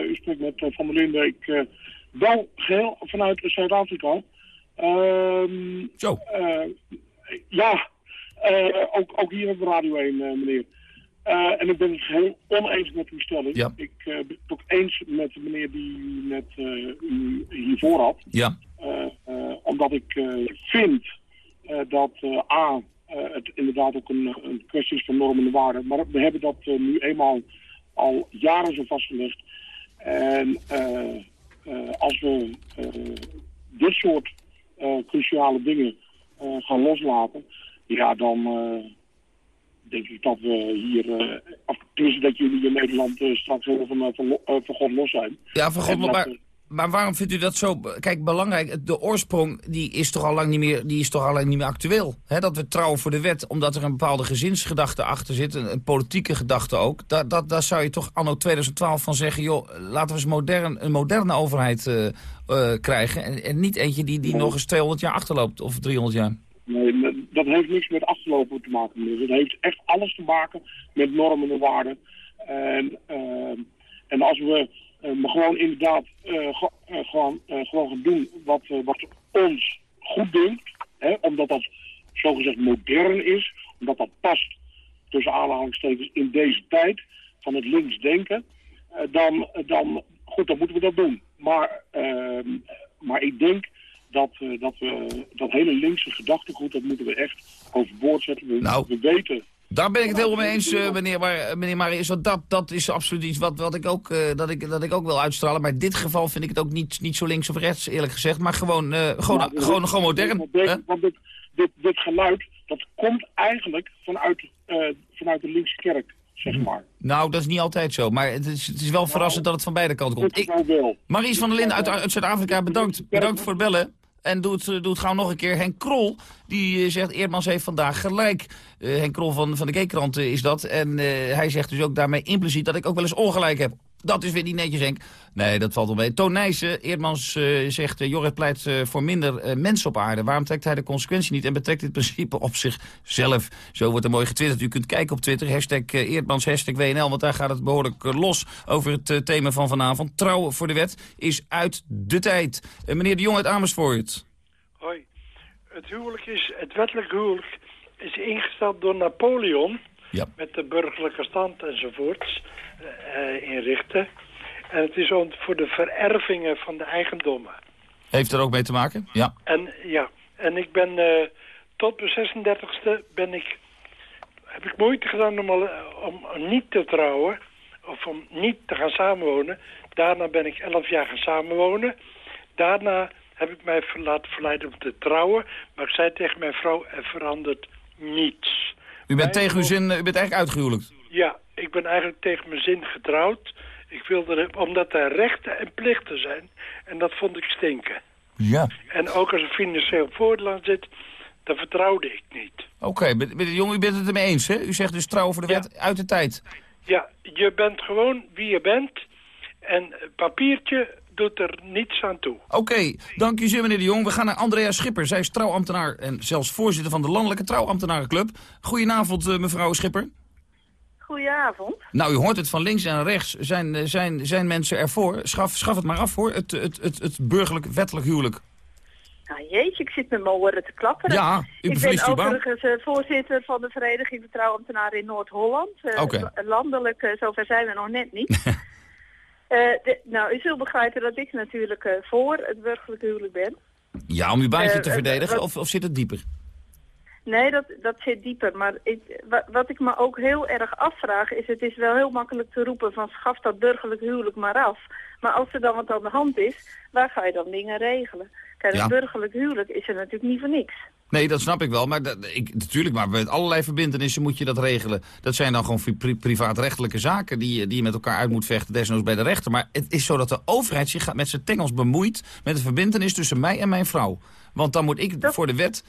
U spreekt met Van der Linden. Ik bel geheel vanuit Zuid-Afrika. Ehm, Zo. ja, ook, ook hier op Radio 1, eh, meneer. Eh, en ik ben het geheel oneens met uw stelling. Ja. Ik eh, ben het ook eens met de meneer die u net eh, u hiervoor had. Ja. Omdat ik vind dat A, het inderdaad ook een, een kwestie is van normen en waarden. Maar we hebben dat nu eenmaal al jaren zo vastgelegd. En als we dit soort cruciale dingen gaan loslaten, ja, dan denk ik dat we hier, tenminste dat jullie in Nederland eh, straks heel van, eh, van, van God los zijn. Ja, van God, maar, maar waarom vindt u dat zo... Kijk, belangrijk, de oorsprong die is toch al lang niet meer, die is toch al lang niet meer actueel. Dat we trouwen voor de wet, omdat er een bepaalde gezinsgedachte achter zit. Een, een politieke gedachte ook. Daar, dat, daar zou je toch anno 2012 van zeggen... joh, laten we eens modern, een moderne overheid uh, uh, krijgen. En, en, niet eentje die, die nog eens 200 jaar achterloopt of 300 jaar. Nee, dat heeft niks met achterlopen te maken. Dus het heeft echt alles te maken met normen en waarden. En, uh, en als we maar gewoon inderdaad uh, gewoon, gewoon gaan doen wat, wat ons goed doet. Hè, omdat dat zogezegd modern is. Omdat dat past tussen aanhalingstekens in deze tijd van het links denken. dan, dan, goed, dan moeten we dat doen. Maar, ehm, maar ik denk dat, dat we dat hele linkse gedachtegoed, dat moeten we echt overboord zetten. We, nou. we weten daar ben ik het helemaal mee eens, uh, meneer, maar, meneer Marius. Want dat, dat is absoluut iets wat, wat ik ook, uh, dat, ik, dat ik ook wil uitstralen. Maar in dit geval vind ik het ook niet, niet zo links of rechts, eerlijk gezegd. Maar gewoon, uh, gewoon, gewoon, gewoon modern. Want dit, dit, dit, geluid, dat komt eigenlijk vanuit, vanuit de linkse kerk, zeg maar. Nou, dat is niet altijd zo. Maar het is, het is wel verrassend dat het van beide kanten komt. Ik, Marius van der Linden uit, uit Zuid-Afrika, bedankt. Bedankt voor het bellen. En doe het, het gauw nog een keer. Henk Krol, die zegt, Eerdmans heeft vandaag gelijk. Uh, Henk Krol van, van de Keekrant is dat. En hij zegt dus ook daarmee impliciet dat ik ook wel eens ongelijk heb. Dat is weer niet netjes, Henk. Nee, dat valt wel mee. Toon Nijssen, Eerdmans uh, zegt... Uh, Jorrit pleit uh, voor minder mensen op aarde. Waarom trekt hij de consequentie niet en betrekt dit principe op zichzelf? Zo wordt er mooi getwitterd. U kunt kijken op Twitter, hashtag Eerdmans, hashtag WNL... want daar gaat het behoorlijk los over het thema van vanavond. Trouwen voor de wet is uit de tijd. meneer de Jong uit Amersfoort. Hoi. Het huwelijk is, het wettelijk huwelijk is ingesteld door Napoleon... Ja. met de burgerlijke stand enzovoorts uh, inrichten. En het is voor de verervingen van de eigendommen. Heeft er ook mee te maken? Ja. En, ja. en ik ben uh, tot mijn 36e ben ik, heb ik moeite gedaan om, al, om niet te trouwen. Of om niet te gaan samenwonen. Daarna ben ik 11 jaar gaan samenwonen. Daarna heb ik mij laten verleiden om te trouwen. Maar ik zei tegen mijn vrouw, er verandert niets. U bent tegen uw zin, u bent eigenlijk uitgehuwelijkt? Ja, ik ben eigenlijk tegen mijn zin getrouwd. Ik wilde, omdat er rechten en plichten zijn. En dat vond ik stinken. Ja. En ook als er financieel voordeel aan zit, dat vertrouwde ik niet. Oké, okay, meneer Jong, u bent het ermee eens, hè? U zegt dus trouwen voor de wet ja. uit de tijd. Ja, je bent gewoon wie je bent. En papiertje doet er niets aan toe. Oké, okay, dank u zeer meneer de Jong. We gaan naar Andrea Schipper. Zij is trouwambtenaar en zelfs voorzitter van de Landelijke Trouwambtenarenclub. Goedenavond, uh, mevrouw Schipper. Goedenavond. Nou, u hoort het van links en rechts. Zijn, zijn, zijn mensen ervoor? Schaf, schaf het maar af hoor, het, het, het, het burgerlijk wettelijk huwelijk. Nou jeetje, ik zit met mijn oren te klapperen. Ja, u Ik ben overigens uh, voorzitter van de Vereniging van Trouwambtenaren in Noord-Holland. Uh, okay. Landelijk, uh, zover zijn we nog net niet. (laughs) de, nou, u zult begrijpen dat ik natuurlijk voor het burgerlijk huwelijk ben. Ja, om uw baantje te verdedigen, of, of zit het dieper? Nee, dat, dat zit dieper. Maar ik, wat, wat ik me ook heel erg afvraag is... het is wel heel makkelijk te roepen van schaf dat burgerlijk huwelijk maar af. Maar als er dan wat aan de hand is, waar ga je dan dingen regelen? Kijk, Ja. een burgerlijk huwelijk is er natuurlijk niet voor niks. Nee, dat snap ik wel. Maar dat, ik, natuurlijk, maar met allerlei verbindenissen moet je dat regelen. Dat zijn dan gewoon pri privaatrechtelijke zaken die, je- die je met elkaar uit moet vechten, desnoods bij de rechter. Maar het is zo dat de overheid zich gaat met zijn tengels bemoeit met de verbindenis tussen mij en mijn vrouw. Want dan moet ik voor de wet...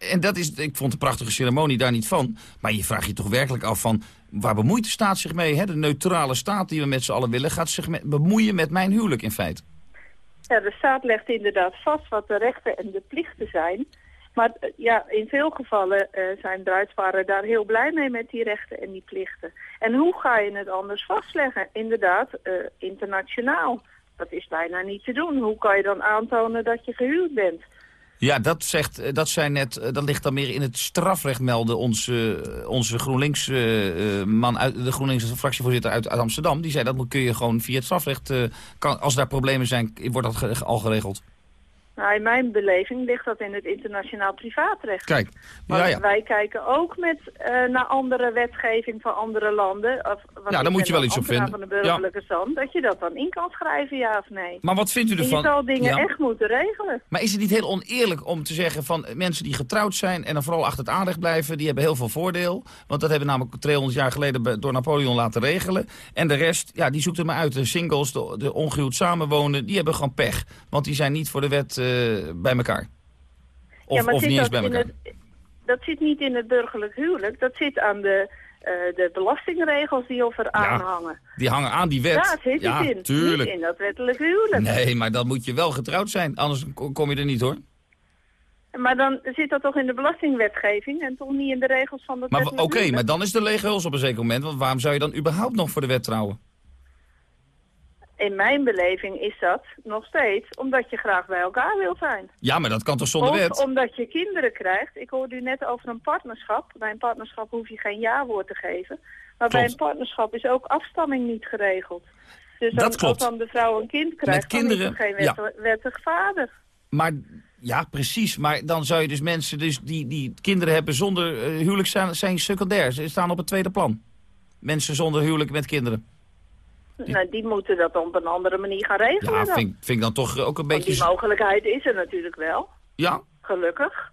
En dat is, ik vond de prachtige ceremonie daar niet van. Maar je vraagt je toch werkelijk af van... waar bemoeit de staat zich mee? Hè? De neutrale staat die we met z'n allen willen... gaat zich bemoeien met mijn huwelijk in feite. Ja, de staat legt inderdaad vast wat de rechten en de plichten zijn. Maar eh, ja, in veel gevallen eh, zijn bruidsparen daar heel blij mee met die rechten en die plichten. En hoe ga je het anders vastleggen? Inderdaad, eh, internationaal. Dat is bijna niet te doen. Hoe kan je dan aantonen dat je gehuwd bent? Ja, dat, zegt, eh, dat, zijn net, eh, dat ligt dan meer in het strafrecht melden. Onze, eh, onze GroenLinks man, uit, de GroenLinks fractievoorzitter uit, uit Amsterdam... die zei dat kun je gewoon via het strafrecht... kan, als daar problemen zijn, wordt dat al geregeld. Nou, in mijn beleving ligt dat in het internationaal privaatrecht. Kijk, Maar ja, ja. wij kijken ook met, eh, naar andere wetgeving van andere landen. Of, Ja, daar moet je wel iets op vinden. van de burgerlijke stand, dat je dat dan in kan schrijven, ja of nee. Maar wat vindt u En ervan? je zal dingen Ja. echt moeten regelen. Maar is het niet heel oneerlijk om te zeggen van eh, mensen die getrouwd zijn en dan vooral achter het aanrecht blijven, die hebben heel veel voordeel. Want dat hebben we namelijk 200 jaar geleden door Napoleon laten regelen. En de rest, ja, die zoekt er maar uit. De singles, de, de ongehuwd samenwonen, die hebben gewoon pech. Want die zijn niet voor de wet eh, bij elkaar. Of, ja, niet eens bij elkaar. het- dat zit niet in het burgerlijk huwelijk. Dat zit aan de, eh, de belastingregels die over aanhangen. Die hangen aan die wet. Daar zit ja, het in. tuurlijk. Niet in dat wettelijk huwelijk. Nee, maar dan moet je wel getrouwd zijn. Anders ko- kom je er niet hoor. Maar dan zit dat toch in de belastingwetgeving en toch niet in de regels van dat Maar oké, maar dan is de lege huls op een zeker moment. Want waarom zou je dan überhaupt nog voor de wet trouwen? In mijn beleving is dat nog steeds omdat je graag bij elkaar wil zijn. Ja, maar dat kan toch zonder of wet? omdat je kinderen krijgt. Ik hoorde u net over een partnerschap. Bij een partnerschap hoef je geen ja-woord te geven. Maar bij een partnerschap is ook afstamming niet geregeld. Dus Dat dan, klopt. als dan de vrouw een kind krijgt, kinderen, dan is er geen ja. wet- wettig vader. Maar ja, precies. Maar dan zou je dus mensen dus die, die kinderen hebben zonder eh, huwelijk zijn, zijn secundair. Ze staan op het tweede plan. Mensen zonder huwelijk met kinderen. Nou, die moeten dat dan op een andere manier gaan regelen Ja, dan. vind, vind ik dan toch ook een Want die beetje... mogelijkheid is er natuurlijk wel, Ja, gelukkig.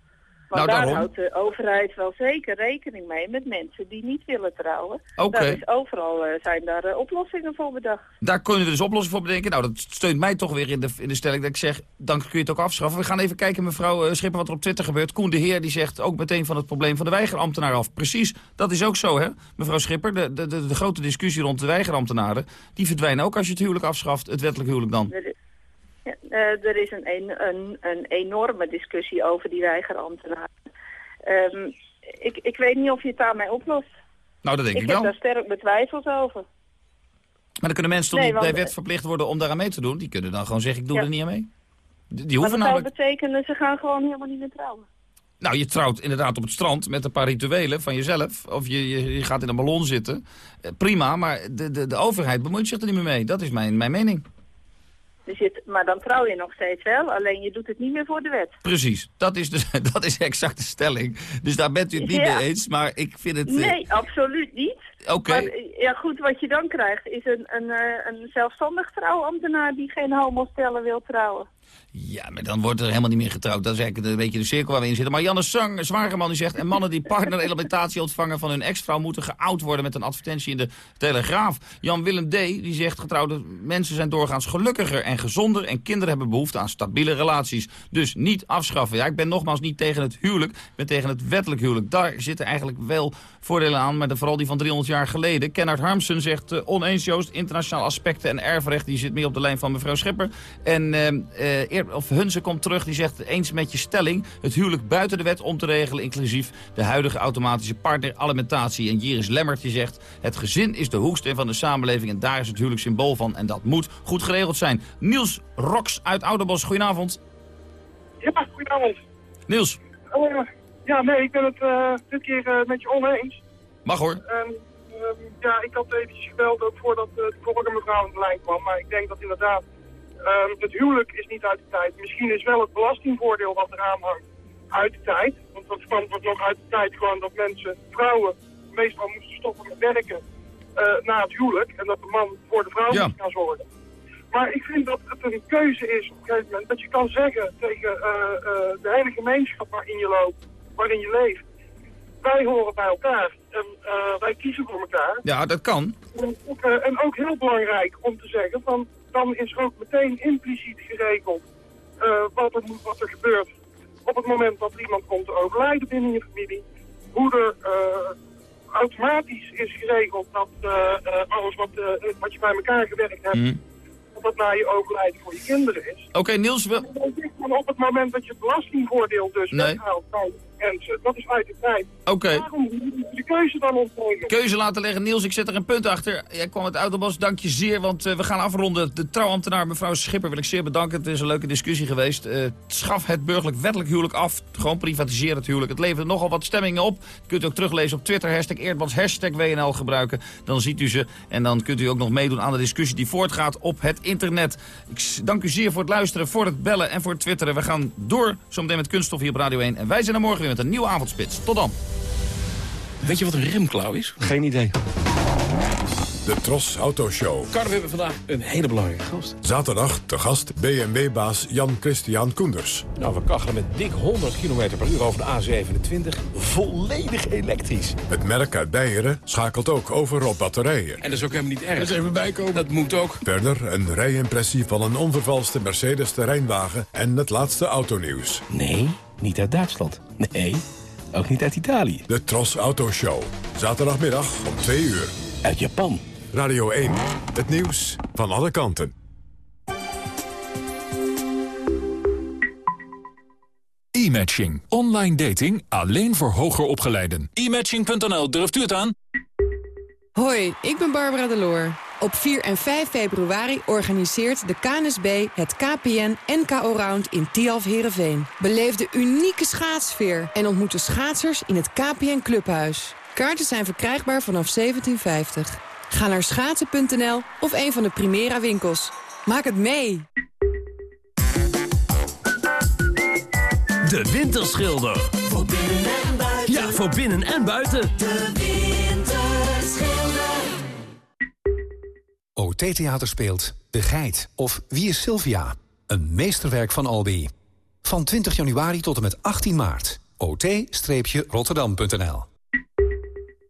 Maar Nou, daar daarom. houdt de overheid wel zeker rekening mee met mensen die niet willen trouwen. Oké. Daar is overal eh, zijn daar eh, oplossingen voor bedacht. daar kunnen we dus oplossingen voor bedenken. Nou, dat steunt mij toch weer in de, in de stelling dat ik zeg... dan kun je het ook afschaffen. We gaan even kijken, mevrouw eh, Schipper, wat er op Twitter gebeurt. Koen de Heer die zegt ook meteen van het probleem van de weigerambtenaar af. Precies, dat is ook zo, hè, mevrouw Schipper. De, de, de, de grote discussie rond de weigerambtenaren... die verdwijnen ook als je het huwelijk afschaft, het wettelijk huwelijk dan. Er, ja, eh, er is een, een, een, enorme discussie over die weigerambtenaren. Ehm, ik, ik weet niet of je het daarmee oplost. Nou, dat denk ik, ik wel. heb daar sterk betwijfels over. Maar dan kunnen mensen toch Nee, niet bij want- wet verplicht worden om daaraan mee te doen? Die kunnen dan gewoon zeggen, ik doe Ja. er niet aan mee. Die, die maar hoeven dat zou namelijk... betekenen, ze gaan gewoon helemaal niet meer trouwen. Nou, je trouwt inderdaad op het strand met een paar rituelen van jezelf. Of je, je, je gaat in een ballon zitten. Eh, prima, maar de, de, de overheid bemoeit zich er niet meer mee. Dat is mijn, mijn mening. Dus je, maar dan trouw je nog steeds wel, alleen je doet het niet meer voor de wet. Precies, dat is, dus, (laughs) dat is exact de stelling. Dus daar bent u het niet Ja. mee eens, maar ik vind het... eh, Nee, absoluut niet. Oké. Maar eh, ja, goed, wat je dan krijgt is een, een, eh, een zelfstandig trouwambtenaar die geen homostellen wil trouwen. Ja, maar dan wordt er helemaal niet meer getrouwd. Dat is eigenlijk een beetje de cirkel waar we in zitten. Maar Janne Sang, Zwageman, die zegt... en mannen die partneralimentatie ontvangen van hun ex-vrouw... moeten geout worden met een advertentie in de Telegraaf. Jan-Willem D. die zegt... getrouwde mensen zijn doorgaans gelukkiger en gezonder... en kinderen hebben behoefte aan stabiele relaties. Dus niet afschaffen. Ja, ik ben nogmaals niet tegen het huwelijk. Ik ben tegen het wettelijk huwelijk. Daar zitten eigenlijk wel voordelen aan... maar vooral die van 300 jaar geleden. Kennard Harmsen zegt... eh, oneens Joost, internationale aspecten en erfrecht... die zit meer op de lijn van mevrouw Schipper. En eh, eer- of Hunze komt terug, die zegt eens met je stelling... het huwelijk buiten de wet om te regelen... inclusief de huidige automatische partneralimentatie. En Jiris Lemmert die zegt... het gezin is de hoeksteen van de samenleving... en daar is het huwelijk symbool van. En dat moet goed geregeld zijn. Niels Rox uit Ouderbos, goedenavond. Ja, goedenavond. Niels, Eh, ja, nee, ik ben het eh, dit keer eh, met je oneens. mag hoor. En, ehm, ja, ik had eventjes gebeld ook voordat eh, de vorige mevrouw aan de lijn kwam. Maar ik denk dat inderdaad ehm, het huwelijk is niet uit de tijd. Misschien is wel het belastingvoordeel wat eraan hangt uit de tijd. Want dat kwam ook nog uit de tijd gewoon dat mensen, vrouwen, meestal moesten stoppen met werken eh, na het huwelijk. En dat de man voor de vrouw Ja. moest gaan zorgen. Maar ik vind dat het een keuze is op een gegeven moment. Dat je kan zeggen tegen eh, eh, de hele gemeenschap waarin je loopt, waarin je leeft. Wij horen bij elkaar en wij kiezen voor elkaar. Ja, dat kan. En en ook heel belangrijk om te zeggen, van, dan is ook meteen impliciet geregeld eh, wat, er, wat er gebeurt op het moment dat er iemand komt te overlijden binnen je familie. Hoe er eh, automatisch is geregeld dat eh, alles wat, wat je bij elkaar gewerkt hebt, Mhm. dat dat na je overlijden voor je kinderen is. Oké, Niels, we... En op het moment dat je het belastingvoordeel dus Nee. weghaalt bij Dat is uit de tijd. Oké. Waarom moet je de keuze dan ontnemen? Keuze laten leggen. Niels, ik zet er een punt achter. Jij kwam uit Autobos, dank je zeer, want eh, we gaan afronden. De trouwambtenaar mevrouw Schipper wil ik zeer bedanken. Het is een leuke discussie geweest. Eh, schaf het burgerlijk wettelijk huwelijk af. Gewoon privatiseren het huwelijk. Het levert nogal wat stemmingen op. Dat kunt u ook teruglezen op Twitter. Hashtag Eerdmans, hashtag WNL gebruiken. Dan ziet u ze. En dan kunt u ook nog meedoen aan de discussie die voortgaat op het internet. Ik dank u zeer voor het luisteren, voor het bellen en voor het twitteren. We gaan door zometeen met Kunststof hier op Radio 1. En wij zijn er morgen weer met een nieuwe avondspits. Tot dan. Weet je wat een remklauw is? Geen idee. De Tros Autoshow. Carlo, we hebben vandaag een hele belangrijke gast. Zaterdag te gast BMW-baas Jan-Christian Koenders. Nou, we kachelen met dik 100 km per uur over de A27. Volledig elektrisch. Het merk uit Beieren schakelt ook over op batterijen. En dat is ook helemaal niet erg. Dat is even bijkomen. Dat moet ook. Verder een rijimpressie van een onvervalste Mercedes terreinwagen en het laatste autonieuws. Nee, niet uit Duitsland. Nee, ook niet uit Italië. De Tros Autoshow. Zaterdagmiddag om 2 uur. Uit Japan. Radio 1. Het nieuws van alle kanten. E-matching. Online dating alleen voor hoger opgeleiden. E-matching.nl, durft u het aan? Hoi, ik ben Barbara Deloor. Op 4 en 5 februari organiseert de KNSB het KPN NKO Round in Tialf Herenveen. Beleef de unieke schaatsfeer en ontmoet de schaatsers in het KPN Clubhuis. Kaarten zijn verkrijgbaar vanaf 1750. Ga naar schaatsen.nl of een van de Primera winkels. Maak het mee! De Winterschilder. Voor binnen en buiten. Ja, voor binnen en buiten. De OT Theater speelt De Geit of Wie is Sylvia? Een meesterwerk van Albi. Van 20 januari tot en met 18 maart. ot-rotterdam.nl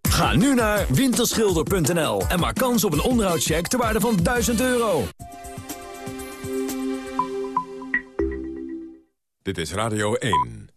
Ga nu naar winterschilder.nl en maak kans op een onderhoudscheck ter waarde van 1000 euro. Dit is Radio 1.